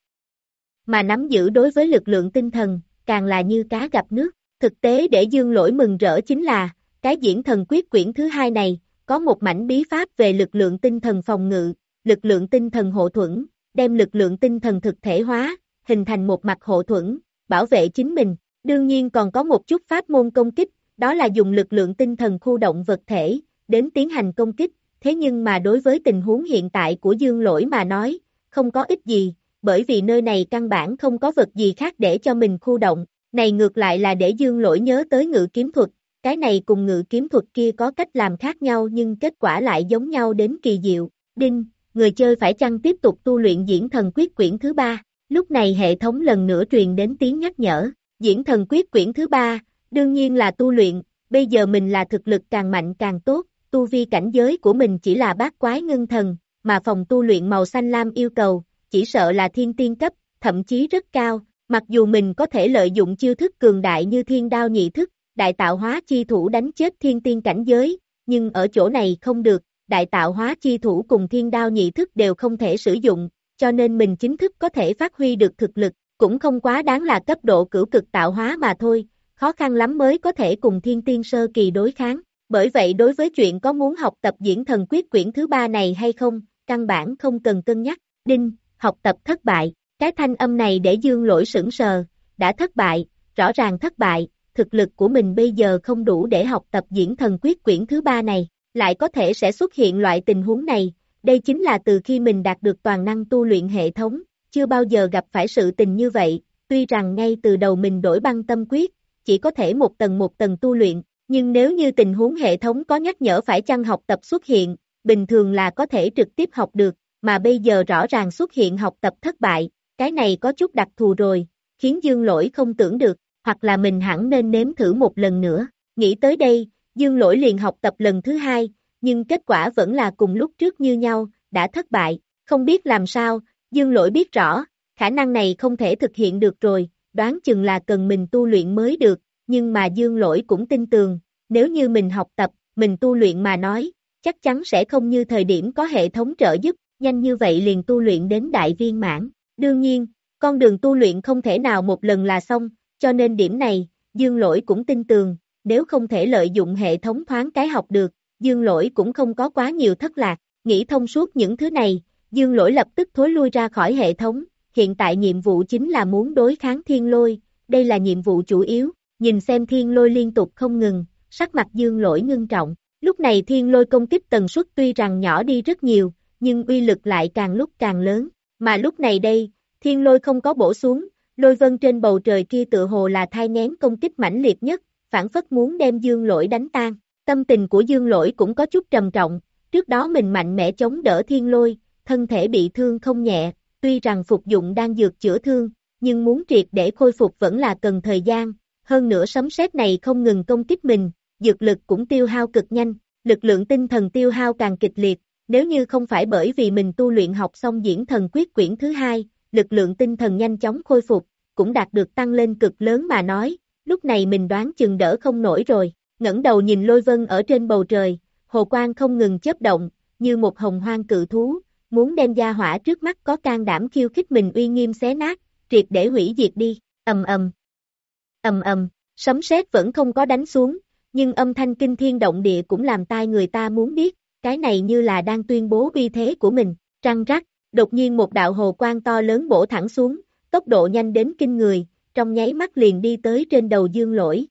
Mà nắm giữ đối với lực lượng tinh thần, càng là như cá gặp nước. Thực tế để dương lỗi mừng rỡ chính là, cái diễn thần quyết quyển thứ hai này, có một mảnh bí pháp về lực lượng tinh thần phòng ngự, lực lượng tinh thần hộ thuẫn, đem lực lượng tinh thần thực thể hóa, hình thành một mặt hộ thuẫn, bảo vệ chính mình. Đương nhiên còn có một chút pháp môn công kích, đó là dùng lực lượng tinh thần khu động vật thể, đến tiến hành công kích, thế nhưng mà đối với tình huống hiện tại của dương lỗi mà nói, không có ích gì, bởi vì nơi này căn bản không có vật gì khác để cho mình khu động, này ngược lại là để dương lỗi nhớ tới ngự kiếm thuật, cái này cùng ngự kiếm thuật kia có cách làm khác nhau nhưng kết quả lại giống nhau đến kỳ diệu, đinh, người chơi phải chăng tiếp tục tu luyện diễn thần quyết quyển thứ ba, lúc này hệ thống lần nữa truyền đến tiếng nhắc nhở, diễn thần quyết quyển thứ ba, đương nhiên là tu luyện, bây giờ mình là thực lực càng mạnh càng tốt, tu vi cảnh giới của mình chỉ là bát quái ngưng thần, mà phòng tu luyện màu xanh lam yêu cầu, chỉ sợ là thiên tiên cấp, thậm chí rất cao, mặc dù mình có thể lợi dụng chiêu thức cường đại như thiên đao nhị thức, đại tạo hóa chi thủ đánh chết thiên tiên cảnh giới, nhưng ở chỗ này không được, đại tạo hóa chi thủ cùng thiên đao nhị thức đều không thể sử dụng, cho nên mình chính thức có thể phát huy được thực lực, cũng không quá đáng là cấp độ cửu cực tạo hóa mà thôi, khó khăn lắm mới có thể cùng thiên tiên sơ kỳ đối kháng. Bởi vậy đối với chuyện có muốn học tập diễn thần quyết quyển thứ ba này hay không, căn bản không cần cân nhắc. Đinh, học tập thất bại, cái thanh âm này để dương lỗi sững sờ, đã thất bại, rõ ràng thất bại, thực lực của mình bây giờ không đủ để học tập diễn thần quyết quyển thứ ba này, lại có thể sẽ xuất hiện loại tình huống này, đây chính là từ khi mình đạt được toàn năng tu luyện hệ thống, chưa bao giờ gặp phải sự tình như vậy, tuy rằng ngay từ đầu mình đổi băng tâm quyết, chỉ có thể một tầng một tầng tu luyện, nhưng nếu như tình huống hệ thống có nhắc nhở phải chăng học tập xuất hiện, bình thường là có thể trực tiếp học được, mà bây giờ rõ ràng xuất hiện học tập thất bại, cái này có chút đặc thù rồi, khiến dương lỗi không tưởng được, hoặc là mình hẳn nên nếm thử một lần nữa. Nghĩ tới đây, dương lỗi liền học tập lần thứ hai, nhưng kết quả vẫn là cùng lúc trước như nhau, đã thất bại, không biết làm sao, dương lỗi biết rõ, khả năng này không thể thực hiện được rồi, đoán chừng là cần mình tu luyện mới được, nhưng mà dương lỗi cũng tin tường, nếu như mình học tập, mình tu luyện mà nói, chắc chắn sẽ không như thời điểm có hệ thống trợ giúp, nhanh như vậy liền tu luyện đến đại viên mãn. Đương nhiên, con đường tu luyện không thể nào một lần là xong, cho nên điểm này, dương lỗi cũng tin tường, nếu không thể lợi dụng hệ thống thoáng cái học được, dương lỗi cũng không có quá nhiều thất lạc, nghĩ thông suốt những thứ này, dương lỗi lập tức thối lui ra khỏi hệ thống, hiện tại nhiệm vụ chính là muốn đối kháng thiên lôi, đây là nhiệm vụ chủ yếu, nhìn xem thiên lôi liên tục không ngừng, sắc mặt dương lỗi ngưng trọng. Lúc này thiên lôi công kích tần suất tuy rằng nhỏ đi rất nhiều, nhưng uy lực lại càng lúc càng lớn. Mà lúc này đây, thiên lôi không có bổ xuống, lôi vân trên bầu trời kia tự hồ là thai nén công kích mãnh liệt nhất, phản phất muốn đem dương lỗi đánh tan. Tâm tình của dương lỗi cũng có chút trầm trọng, trước đó mình mạnh mẽ chống đỡ thiên lôi, thân thể bị thương không nhẹ, tuy rằng phục dụng đang dược chữa thương, nhưng muốn triệt để khôi phục vẫn là cần thời gian, hơn nữa sấm sét này không ngừng công kích mình, dược lực cũng tiêu hao cực nhanh, lực lượng tinh thần tiêu hao càng kịch liệt, nếu như không phải bởi vì mình tu luyện học xong diễn thần quyết quyển thứ hai, lực lượng tinh thần nhanh chóng khôi phục, cũng đạt được tăng lên cực lớn mà nói, lúc này mình đoán chừng đỡ không nổi rồi, ngẩng đầu nhìn lôi vân ở trên bầu trời, hồ quang không ngừng chớp động, như một hồng hoang cự thú, muốn đem gia hỏa trước mắt có can đảm khiêu khích mình uy nghiêm xé nát, triệt để hủy diệt đi, ầm ầm. Ầm ầm, sấm sét vẫn không có đánh xuống, nhưng âm thanh kinh thiên động địa cũng làm tai người ta muốn biết, cái này như là đang tuyên bố uy thế của mình, trăng rắc, đột nhiên một đạo hồ quang to lớn bổ thẳng xuống, tốc độ nhanh đến kinh người, trong nháy mắt liền đi tới trên đầu dương lỗi.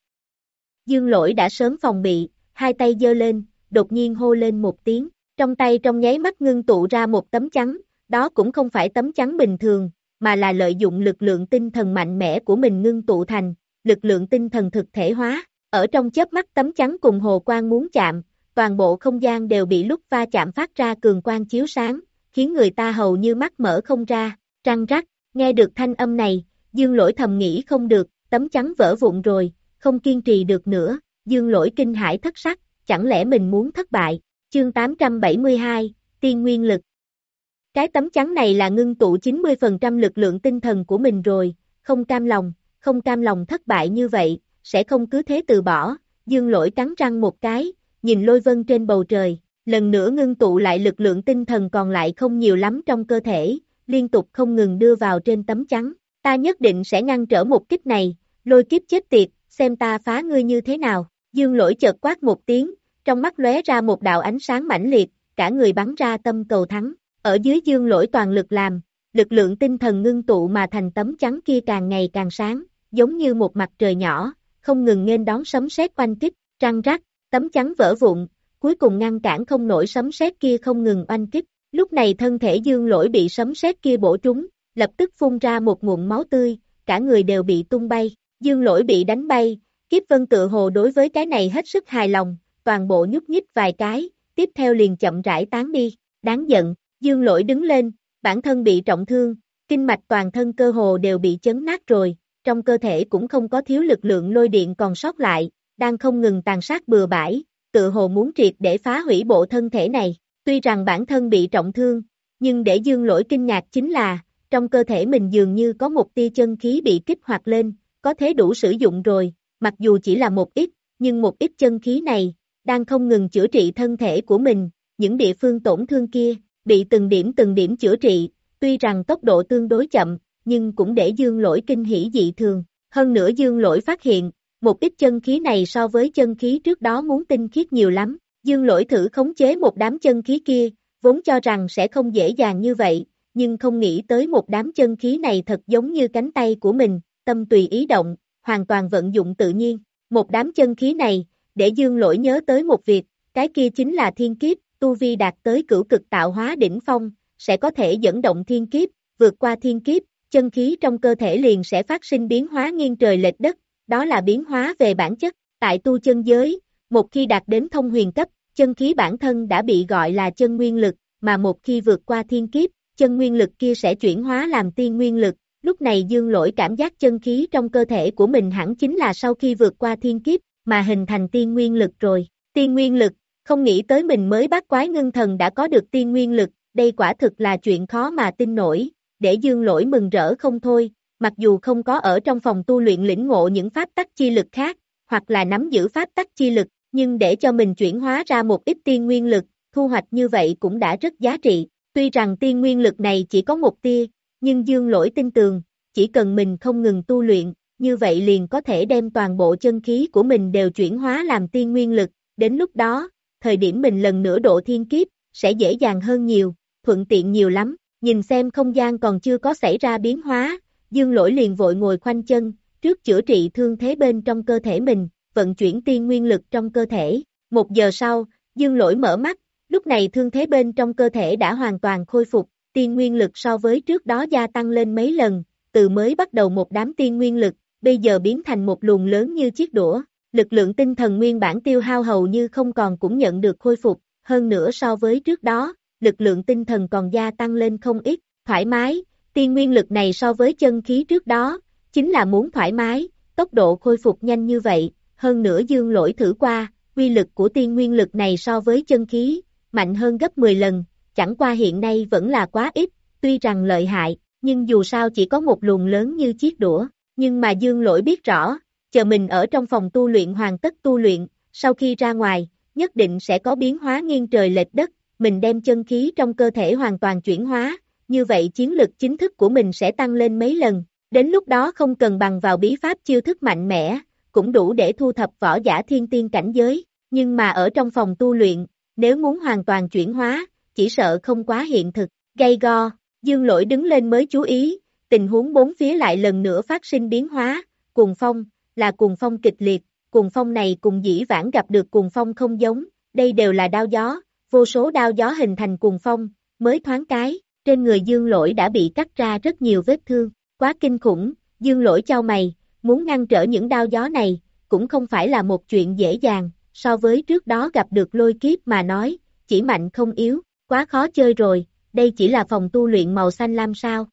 Dương lỗi đã sớm phòng bị, hai tay giơ lên, đột nhiên hô lên một tiếng, trong tay trong nháy mắt ngưng tụ ra một tấm chắn, đó cũng không phải tấm chắn bình thường, mà là lợi dụng lực lượng tinh thần mạnh mẽ của mình ngưng tụ thành, lực lượng tinh thần thực thể hóa, ở trong chớp mắt tấm chắn cùng hồ quang muốn chạm, toàn bộ không gian đều bị lúc va chạm phát ra cường quang chiếu sáng, khiến người ta hầu như mắt mở không ra, trăng rắc, nghe được thanh âm này, dương lỗi thầm nghĩ không được, tấm chắn vỡ vụn rồi, không kiên trì được nữa, dương lỗi kinh hải thất sắc, chẳng lẽ mình muốn thất bại, chương 872, tiên nguyên lực. Cái tấm chắn này là ngưng tụ 90% lực lượng tinh thần của mình rồi, không cam lòng, không cam lòng thất bại như vậy, sẽ không cứ thế từ bỏ, dương lỗi cắn răng một cái, nhìn lôi vân trên bầu trời, lần nữa ngưng tụ lại lực lượng tinh thần còn lại không nhiều lắm trong cơ thể, liên tục không ngừng đưa vào trên tấm chắn, ta nhất định sẽ ngăn trở một kích này, lôi kiếp chết tiệt, xem ta phá ngươi như thế nào, dương lỗi chợt quát một tiếng, trong mắt lóe ra một đạo ánh sáng mãnh liệt, cả người bắn ra tâm cầu thắng, ở dưới dương lỗi toàn lực làm, lực lượng tinh thần ngưng tụ mà thành tấm trắng kia càng ngày càng sáng, giống như một mặt trời nhỏ, không ngừng nên đón sấm sét oanh kích, trăng rắc, tấm trắng vỡ vụn, cuối cùng ngăn cản không nổi sấm sét kia không ngừng oanh kích. Lúc này thân thể dương lỗi bị sấm sét kia bổ trúng, lập tức phun ra một nguồn máu tươi, cả người đều bị tung bay, dương lỗi bị đánh bay, kiếp vân tự hồ đối với cái này hết sức hài lòng, toàn bộ nhúc nhích vài cái, tiếp theo liền chậm rãi tán đi, đáng giận, dương lỗi đứng lên, bản thân bị trọng thương, kinh mạch toàn thân cơ hồ đều bị chấn nát rồi, trong cơ thể cũng không có thiếu lực lượng lôi điện còn sót lại, đang không ngừng tàn sát bừa bãi, tự hồ muốn triệt để phá hủy bộ thân thể này, tuy rằng bản thân bị trọng thương, nhưng để dương lỗi kinh ngạc chính là, trong cơ thể mình dường như có một tia chân khí bị kích hoạt lên, có thế đủ sử dụng rồi, mặc dù chỉ là một ít, nhưng một ít chân khí này, đang không ngừng chữa trị thân thể của mình, những địa phương tổn thương kia, bị từng điểm từng điểm chữa trị, tuy rằng tốc độ tương đối chậm, nhưng cũng để dương lỗi kinh hỉ dị thường. Hơn nữa dương lỗi phát hiện, một ít chân khí này so với chân khí trước đó muốn tinh khiết nhiều lắm. Dương lỗi thử khống chế một đám chân khí kia, vốn cho rằng sẽ không dễ dàng như vậy, nhưng không nghĩ tới một đám chân khí này thật giống như cánh tay của mình, tâm tùy ý động, hoàn toàn vận dụng tự nhiên. Một đám chân khí này, để dương lỗi nhớ tới một việc, cái kia chính là thiên kiếp, tu vi đạt tới cửu cực tạo hóa đỉnh phong, sẽ có thể dẫn động thiên kiếp, vượt qua thiên kiếp, chân khí trong cơ thể liền sẽ phát sinh biến hóa nghiêng trời lệch đất, đó là biến hóa về bản chất, tại tu chân giới, một khi đạt đến thông huyền cấp, chân khí bản thân đã bị gọi là chân nguyên lực, mà một khi vượt qua thiên kiếp, chân nguyên lực kia sẽ chuyển hóa làm tiên nguyên lực, lúc này dương lỗi cảm giác chân khí trong cơ thể của mình hẳn chính là sau khi vượt qua thiên kiếp, mà hình thành tiên nguyên lực rồi, tiên nguyên lực, không nghĩ tới mình mới bắt quái ngưng thần đã có được tiên nguyên lực, đây quả thực là chuyện khó mà tin nổi, để dương lỗi mừng rỡ không thôi, mặc dù không có ở trong phòng tu luyện lĩnh ngộ những pháp tắc chi lực khác, hoặc là nắm giữ pháp tắc chi lực, nhưng để cho mình chuyển hóa ra một ít tiên nguyên lực, thu hoạch như vậy cũng đã rất giá trị. Tuy rằng tiên nguyên lực này chỉ có một tia, nhưng dương lỗi tin tường, chỉ cần mình không ngừng tu luyện, như vậy liền có thể đem toàn bộ chân khí của mình đều chuyển hóa làm tiên nguyên lực, đến lúc đó, thời điểm mình lần nữa độ thiên kiếp, sẽ dễ dàng hơn nhiều, thuận tiện nhiều lắm, nhìn xem không gian còn chưa có xảy ra biến hóa, dương lỗi liền vội ngồi khoanh chân, trước chữa trị thương thế bên trong cơ thể mình, vận chuyển tiên nguyên lực trong cơ thể. Một giờ sau, dương lỗi mở mắt, lúc này thương thế bên trong cơ thể đã hoàn toàn khôi phục, tiên nguyên lực so với trước đó gia tăng lên mấy lần, từ mới bắt đầu một đám tiên nguyên lực, bây giờ biến thành một luồng lớn như chiếc đũa, lực lượng tinh thần nguyên bản tiêu hao hầu như không còn cũng nhận được khôi phục, hơn nữa so với trước đó, lực lượng tinh thần còn gia tăng lên không ít, thoải mái, tiên nguyên lực này so với chân khí trước đó, chính là muốn thoải mái, tốc độ khôi phục nhanh như vậy, hơn nữa dương lỗi thử qua, quy lực của tiên nguyên lực này so với chân khí, mạnh hơn gấp 10 lần, chẳng qua hiện nay vẫn là quá ít, tuy rằng lợi hại, nhưng dù sao chỉ có một luồng lớn như chiếc đũa, nhưng mà dương lỗi biết rõ, chờ mình ở trong phòng tu luyện hoàn tất tu luyện, sau khi ra ngoài, nhất định sẽ có biến hóa nghiêng trời lệch đất, mình đem chân khí trong cơ thể hoàn toàn chuyển hóa, như vậy chiến lực chính thức của mình sẽ tăng lên mấy lần, đến lúc đó không cần bằng vào bí pháp chiêu thức mạnh mẽ, cũng đủ để thu thập võ giả thiên tiên cảnh giới, nhưng mà ở trong phòng tu luyện, nếu muốn hoàn toàn chuyển hóa, chỉ sợ không quá hiện thực, gây go, dương lỗi đứng lên mới chú ý, tình huống bốn phía lại lần nữa phát sinh biến hóa, cuồng phong, là cuồng phong kịch liệt, cuồng phong này cùng dĩ vãng gặp được cuồng phong không giống, đây đều là đao gió, vô số đao gió hình thành cuồng phong, mới thoáng cái, trên người dương lỗi đã bị cắt ra rất nhiều vết thương, quá kinh khủng, dương lỗi trao mày, muốn ngăn trở những đao gió này, cũng không phải là một chuyện dễ dàng, so với trước đó gặp được lôi kiếp mà nói, chỉ mạnh không yếu, quá khó chơi rồi, đây chỉ là phòng tu luyện màu xanh lam sao.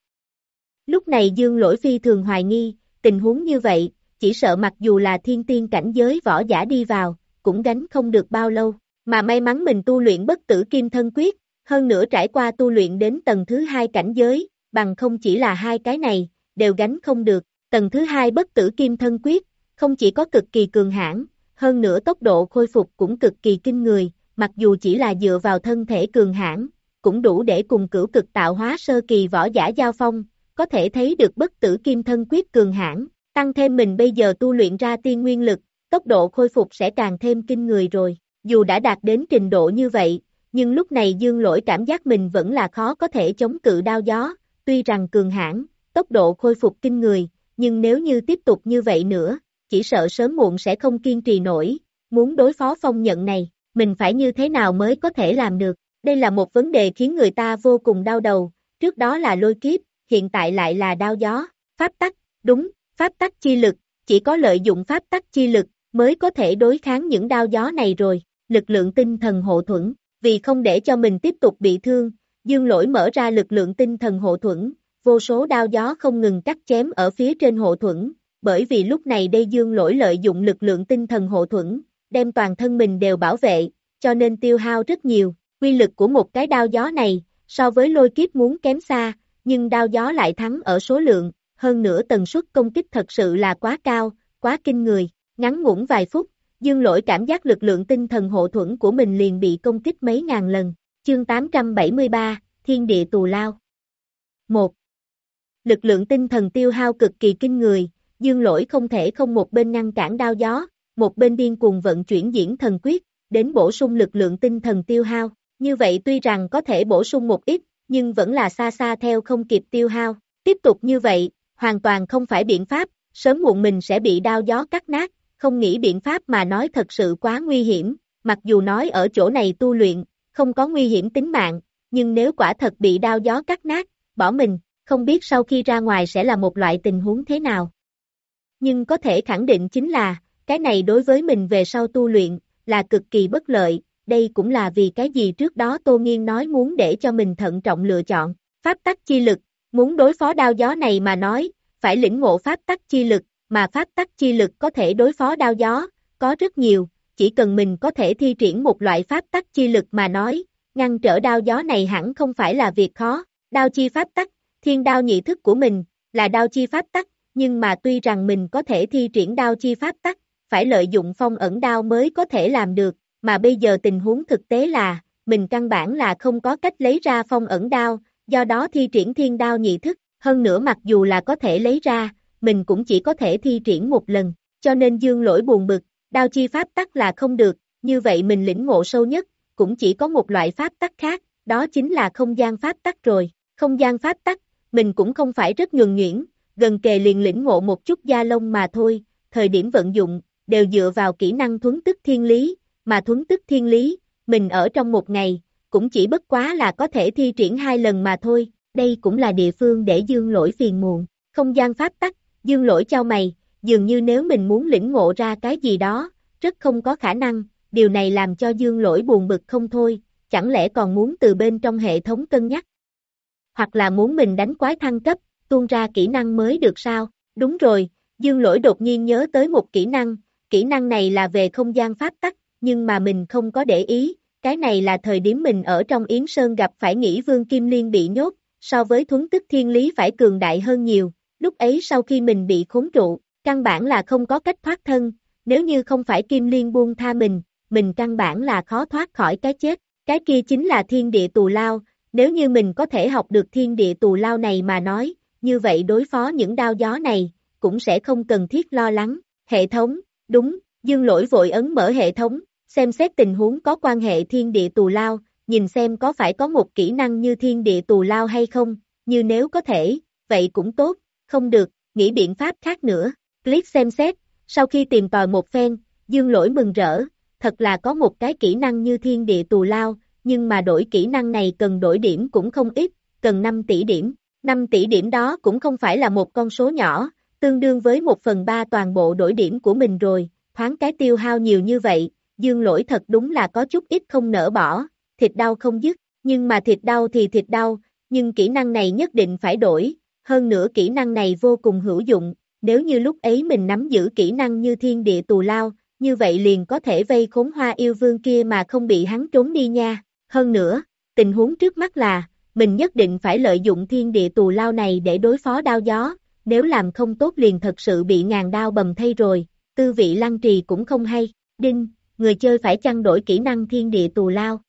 Lúc này dương lỗi phi thường hoài nghi, tình huống như vậy, chỉ sợ mặc dù là thiên tiên cảnh giới võ giả đi vào, cũng gánh không được bao lâu, mà may mắn mình tu luyện bất tử kim thân quyết, hơn nữa trải qua tu luyện đến tầng thứ hai cảnh giới, bằng không chỉ là hai cái này, đều gánh không được, tầng thứ hai bất tử kim thân quyết, không chỉ có cực kỳ cường hãn, hơn nữa tốc độ khôi phục cũng cực kỳ kinh người, mặc dù chỉ là dựa vào thân thể cường hãn, cũng đủ để cùng cửu cực tạo hóa sơ kỳ võ giả giao phong, có thể thấy được bất tử kim thân quyết cường hãn, tăng thêm mình bây giờ tu luyện ra tiên nguyên lực, tốc độ khôi phục sẽ càng thêm kinh người rồi, dù đã đạt đến trình độ như vậy, nhưng lúc này dương lỗi cảm giác mình vẫn là khó có thể chống cự đao gió, tuy rằng cường hãn, tốc độ khôi phục kinh người, nhưng nếu như tiếp tục như vậy nữa, chỉ sợ sớm muộn sẽ không kiên trì nổi, muốn đối phó phong nhận này, mình phải như thế nào mới có thể làm được, đây là một vấn đề khiến người ta vô cùng đau đầu, trước đó là lôi kiếp, hiện tại lại là đao gió, pháp tắc, đúng, pháp tắc chi lực, chỉ có lợi dụng pháp tắc chi lực, mới có thể đối kháng những đao gió này rồi, lực lượng tinh thần hộ thuẫn, vì không để cho mình tiếp tục bị thương, dương lỗi mở ra lực lượng tinh thần hộ thuẫn, vô số đao gió không ngừng cắt chém ở phía trên hộ thuẫn, bởi vì lúc này đây dương lỗi lợi dụng lực lượng tinh thần hộ thuẫn, đem toàn thân mình đều bảo vệ, cho nên tiêu hao rất nhiều, quy lực của một cái đao gió này, so với lôi kiếp muốn kém xa, nhưng đao gió lại thắng ở số lượng, hơn nữa tần suất công kích thật sự là quá cao, quá kinh người, ngắn ngủn vài phút, dương lỗi cảm giác lực lượng tinh thần hộ thuẫn của mình liền bị công kích mấy ngàn lần, chương 873, Thiên địa tù lao. 1. Lực lượng tinh thần tiêu hao cực kỳ kinh người, dương lỗi không thể không một bên ngăn cản đao gió, một bên điên cuồng vận chuyển diễn thần quyết, đến bổ sung lực lượng tinh thần tiêu hao, như vậy tuy rằng có thể bổ sung một ít, nhưng vẫn là xa xa theo không kịp tiêu hao, tiếp tục như vậy, hoàn toàn không phải biện pháp, sớm muộn mình sẽ bị đao gió cắt nát, không nghĩ biện pháp mà nói thật sự quá nguy hiểm, mặc dù nói ở chỗ này tu luyện, không có nguy hiểm tính mạng, nhưng nếu quả thật bị đao gió cắt nát, bỏ mình, không biết sau khi ra ngoài sẽ là một loại tình huống thế nào. Nhưng có thể khẳng định chính là, cái này đối với mình về sau tu luyện, là cực kỳ bất lợi, đây cũng là vì cái gì trước đó Tô Nghiên nói muốn để cho mình thận trọng lựa chọn, pháp tắc chi lực, muốn đối phó đao gió này mà nói, phải lĩnh ngộ pháp tắc chi lực, mà pháp tắc chi lực có thể đối phó đao gió, có rất nhiều, chỉ cần mình có thể thi triển một loại pháp tắc chi lực mà nói, ngăn trở đao gió này hẳn không phải là việc khó, đao chi pháp tắc, thiên đao nhị thức của mình, là đao chi pháp tắc, nhưng mà tuy rằng mình có thể thi triển đao chi pháp tắc, phải lợi dụng phong ẩn đao mới có thể làm được, mà bây giờ tình huống thực tế là, mình căn bản là không có cách lấy ra phong ẩn đao, do đó thi triển thiên đao nhị thức, hơn nữa mặc dù là có thể lấy ra, mình cũng chỉ có thể thi triển một lần, cho nên dương lỗi buồn bực, đao chi pháp tắc là không được, như vậy mình lĩnh ngộ sâu nhất, cũng chỉ có một loại pháp tắc khác, đó chính là không gian pháp tắc rồi, không gian pháp tắc, mình cũng không phải rất nhuần nhuyễn, gần kề liền lĩnh ngộ một chút da lông mà thôi, thời điểm vận dụng, đều dựa vào kỹ năng thuấn tức thiên lý, mà thuấn tức thiên lý, mình ở trong một ngày, cũng chỉ bất quá là có thể thi triển hai lần mà thôi, đây cũng là địa phương để dương lỗi phiền muộn, không gian pháp tắc, dương lỗi cho mày, dường như nếu mình muốn lĩnh ngộ ra cái gì đó, rất không có khả năng, điều này làm cho dương lỗi buồn bực không thôi, chẳng lẽ còn muốn từ bên trong hệ thống cân nhắc, hoặc là muốn mình đánh quái thăng cấp, tuôn ra kỹ năng mới được sao, đúng rồi, dương lỗi đột nhiên nhớ tới một kỹ năng, kỹ năng này là về không gian pháp tắc, nhưng mà mình không có để ý, cái này là thời điểm mình ở trong Yến Sơn gặp phải nghĩ Vương Kim Liên bị nhốt, so với thuấn tức thiên lý phải cường đại hơn nhiều, lúc ấy sau khi mình bị khốn trụ, căn bản là không có cách thoát thân, nếu như không phải Kim Liên buông tha mình, mình căn bản là khó thoát khỏi cái chết, cái kia chính là thiên địa tù lao, nếu như mình có thể học được thiên địa tù lao này mà nói, như vậy đối phó những đao gió này, cũng sẽ không cần thiết lo lắng, hệ thống, đúng, dương lỗi vội ấn mở hệ thống, xem xét tình huống có quan hệ thiên địa tù lao, nhìn xem có phải có một kỹ năng như thiên địa tù lao hay không, như nếu có thể, vậy cũng tốt, không được, nghĩ biện pháp khác nữa, click xem xét, sau khi tìm tòi một phen, dương lỗi mừng rỡ, thật là có một cái kỹ năng như thiên địa tù lao, nhưng mà đổi kỹ năng này cần đổi điểm cũng không ít, cần 5 tỷ điểm, 5 tỷ điểm đó cũng không phải là một con số nhỏ, tương đương với 1 phần 3 toàn bộ đổi điểm của mình rồi, thoáng cái tiêu hao nhiều như vậy, dương lỗi thật đúng là có chút ít không nỡ bỏ, thịt đau không dứt, nhưng mà thịt đau thì thịt đau, nhưng kỹ năng này nhất định phải đổi, hơn nữa kỹ năng này vô cùng hữu dụng, nếu như lúc ấy mình nắm giữ kỹ năng như thiên địa tù lao, như vậy liền có thể vây khốn hoa yêu vương kia mà không bị hắn trốn đi nha, hơn nữa, tình huống trước mắt là, mình nhất định phải lợi dụng thiên địa tù lao này để đối phó đao gió, nếu làm không tốt liền thật sự bị ngàn đao bầm thay rồi, tư vị lăng trì cũng không hay, đinh, người chơi phải chăng đổi kỹ năng thiên địa tù lao.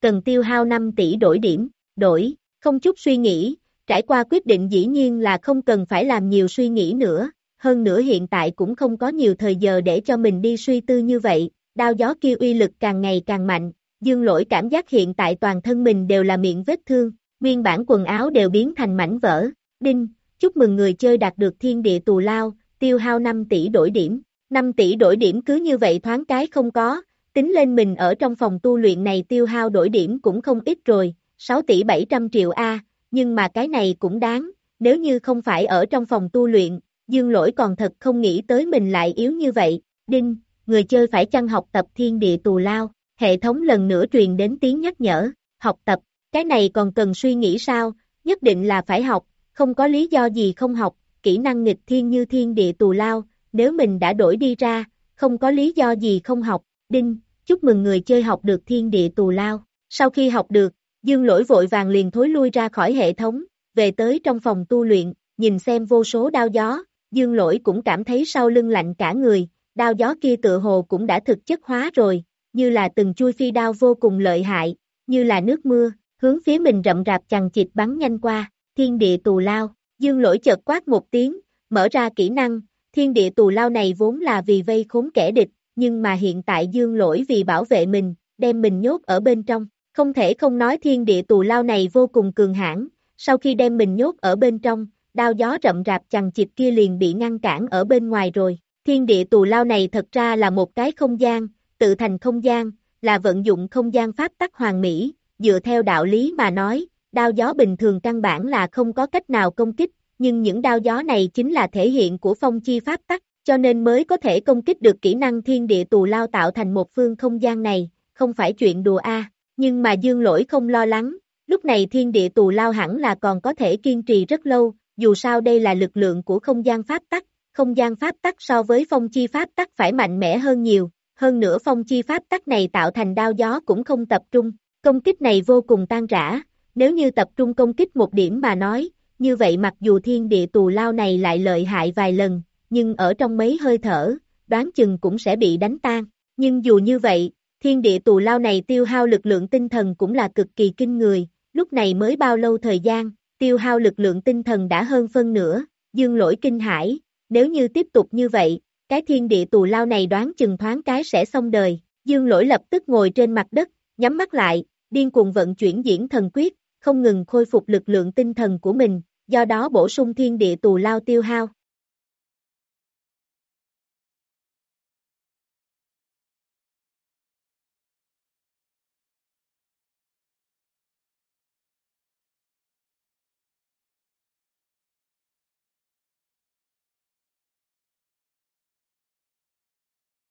Cần tiêu hao 5 tỷ đổi điểm, đổi, không chút suy nghĩ, trải qua quyết định dĩ nhiên là không cần phải làm nhiều suy nghĩ nữa, hơn nữa hiện tại cũng không có nhiều thời giờ để cho mình đi suy tư như vậy, đao gió kia uy lực càng ngày càng mạnh, dương lỗi cảm giác hiện tại toàn thân mình đều là miệng vết thương, nguyên bản quần áo đều biến thành mảnh vỡ, đinh, chúc mừng người chơi đạt được thiên địa tù lao, tiêu hao 5 tỷ đổi điểm, 5 tỷ đổi điểm cứ như vậy thoáng cái không có, tính lên mình ở trong phòng tu luyện này tiêu hao đổi điểm cũng không ít rồi, 6 tỷ 700 triệu A, nhưng mà cái này cũng đáng, nếu như không phải ở trong phòng tu luyện, dương lỗi còn thật không nghĩ tới mình lại yếu như vậy, đinh, người chơi phải chăng học tập thiên địa tù lao, hệ thống lần nữa truyền đến tiếng nhắc nhở, học tập, cái này còn cần suy nghĩ sao, nhất định là phải học, không có lý do gì không học, kỹ năng nghịch thiên như thiên địa tù lao, nếu mình đã đổi đi ra, không có lý do gì không học, đinh, chúc mừng người chơi học được thiên địa tù lao, sau khi học được, dương lỗi vội vàng liền thối lui ra khỏi hệ thống, về tới trong phòng tu luyện, nhìn xem vô số đao gió, dương lỗi cũng cảm thấy sau lưng lạnh cả người, đao gió kia tự hồ cũng đã thực chất hóa rồi, như là từng chui phi đao vô cùng lợi hại, như là nước mưa, hướng phía mình rậm rạp chằng chịt bắn nhanh qua, thiên địa tù lao, dương lỗi chợt quát một tiếng, mở ra kỹ năng, thiên địa tù lao này vốn là vì vây khốn kẻ địch, nhưng mà hiện tại dương lỗi vì bảo vệ mình, đem mình nhốt ở bên trong, không thể không nói thiên địa tù lao này vô cùng cường hãn sau khi đem mình nhốt ở bên trong, đao gió rậm rạp chằng chịt kia liền bị ngăn cản ở bên ngoài rồi, thiên địa tù lao này thật ra là một cái không gian, tự thành không gian, là vận dụng không gian pháp tắc hoàng mỹ, dựa theo đạo lý mà nói, đao gió bình thường căn bản là không có cách nào công kích, nhưng những đao gió này chính là thể hiện của phong chi pháp tắc, cho nên mới có thể công kích được kỹ năng thiên địa tù lao tạo thành một phương không gian này, không phải chuyện đùa a. Nhưng mà dương lỗi không lo lắng, lúc này thiên địa tù lao hẳn là còn có thể kiên trì rất lâu, dù sao đây là lực lượng của không gian pháp tắc, không gian pháp tắc so với phong chi pháp tắc phải mạnh mẽ hơn nhiều, hơn nữa phong chi pháp tắc này tạo thành đao gió cũng không tập trung, công kích này vô cùng tan rã, nếu như tập trung công kích một điểm mà nói, như vậy mặc dù thiên địa tù lao này lại lợi hại vài lần, nhưng ở trong mấy hơi thở, đoán chừng cũng sẽ bị đánh tan, nhưng dù như vậy, thiên địa tù lao này tiêu hao lực lượng tinh thần cũng là cực kỳ kinh người, lúc này mới bao lâu thời gian, tiêu hao lực lượng tinh thần đã hơn phân nửa, dương lỗi kinh hải, nếu như tiếp tục như vậy, cái thiên địa tù lao này đoán chừng thoáng cái sẽ xong đời, dương lỗi lập tức ngồi trên mặt đất, nhắm mắt lại, điên cuồng vận chuyển diễn thần quyết, không ngừng khôi phục lực lượng tinh thần của mình, do đó bổ sung thiên địa tù lao tiêu hao.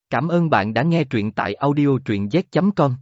Cảm ơn bạn đã nghe truyện tại audiotruyenz.com.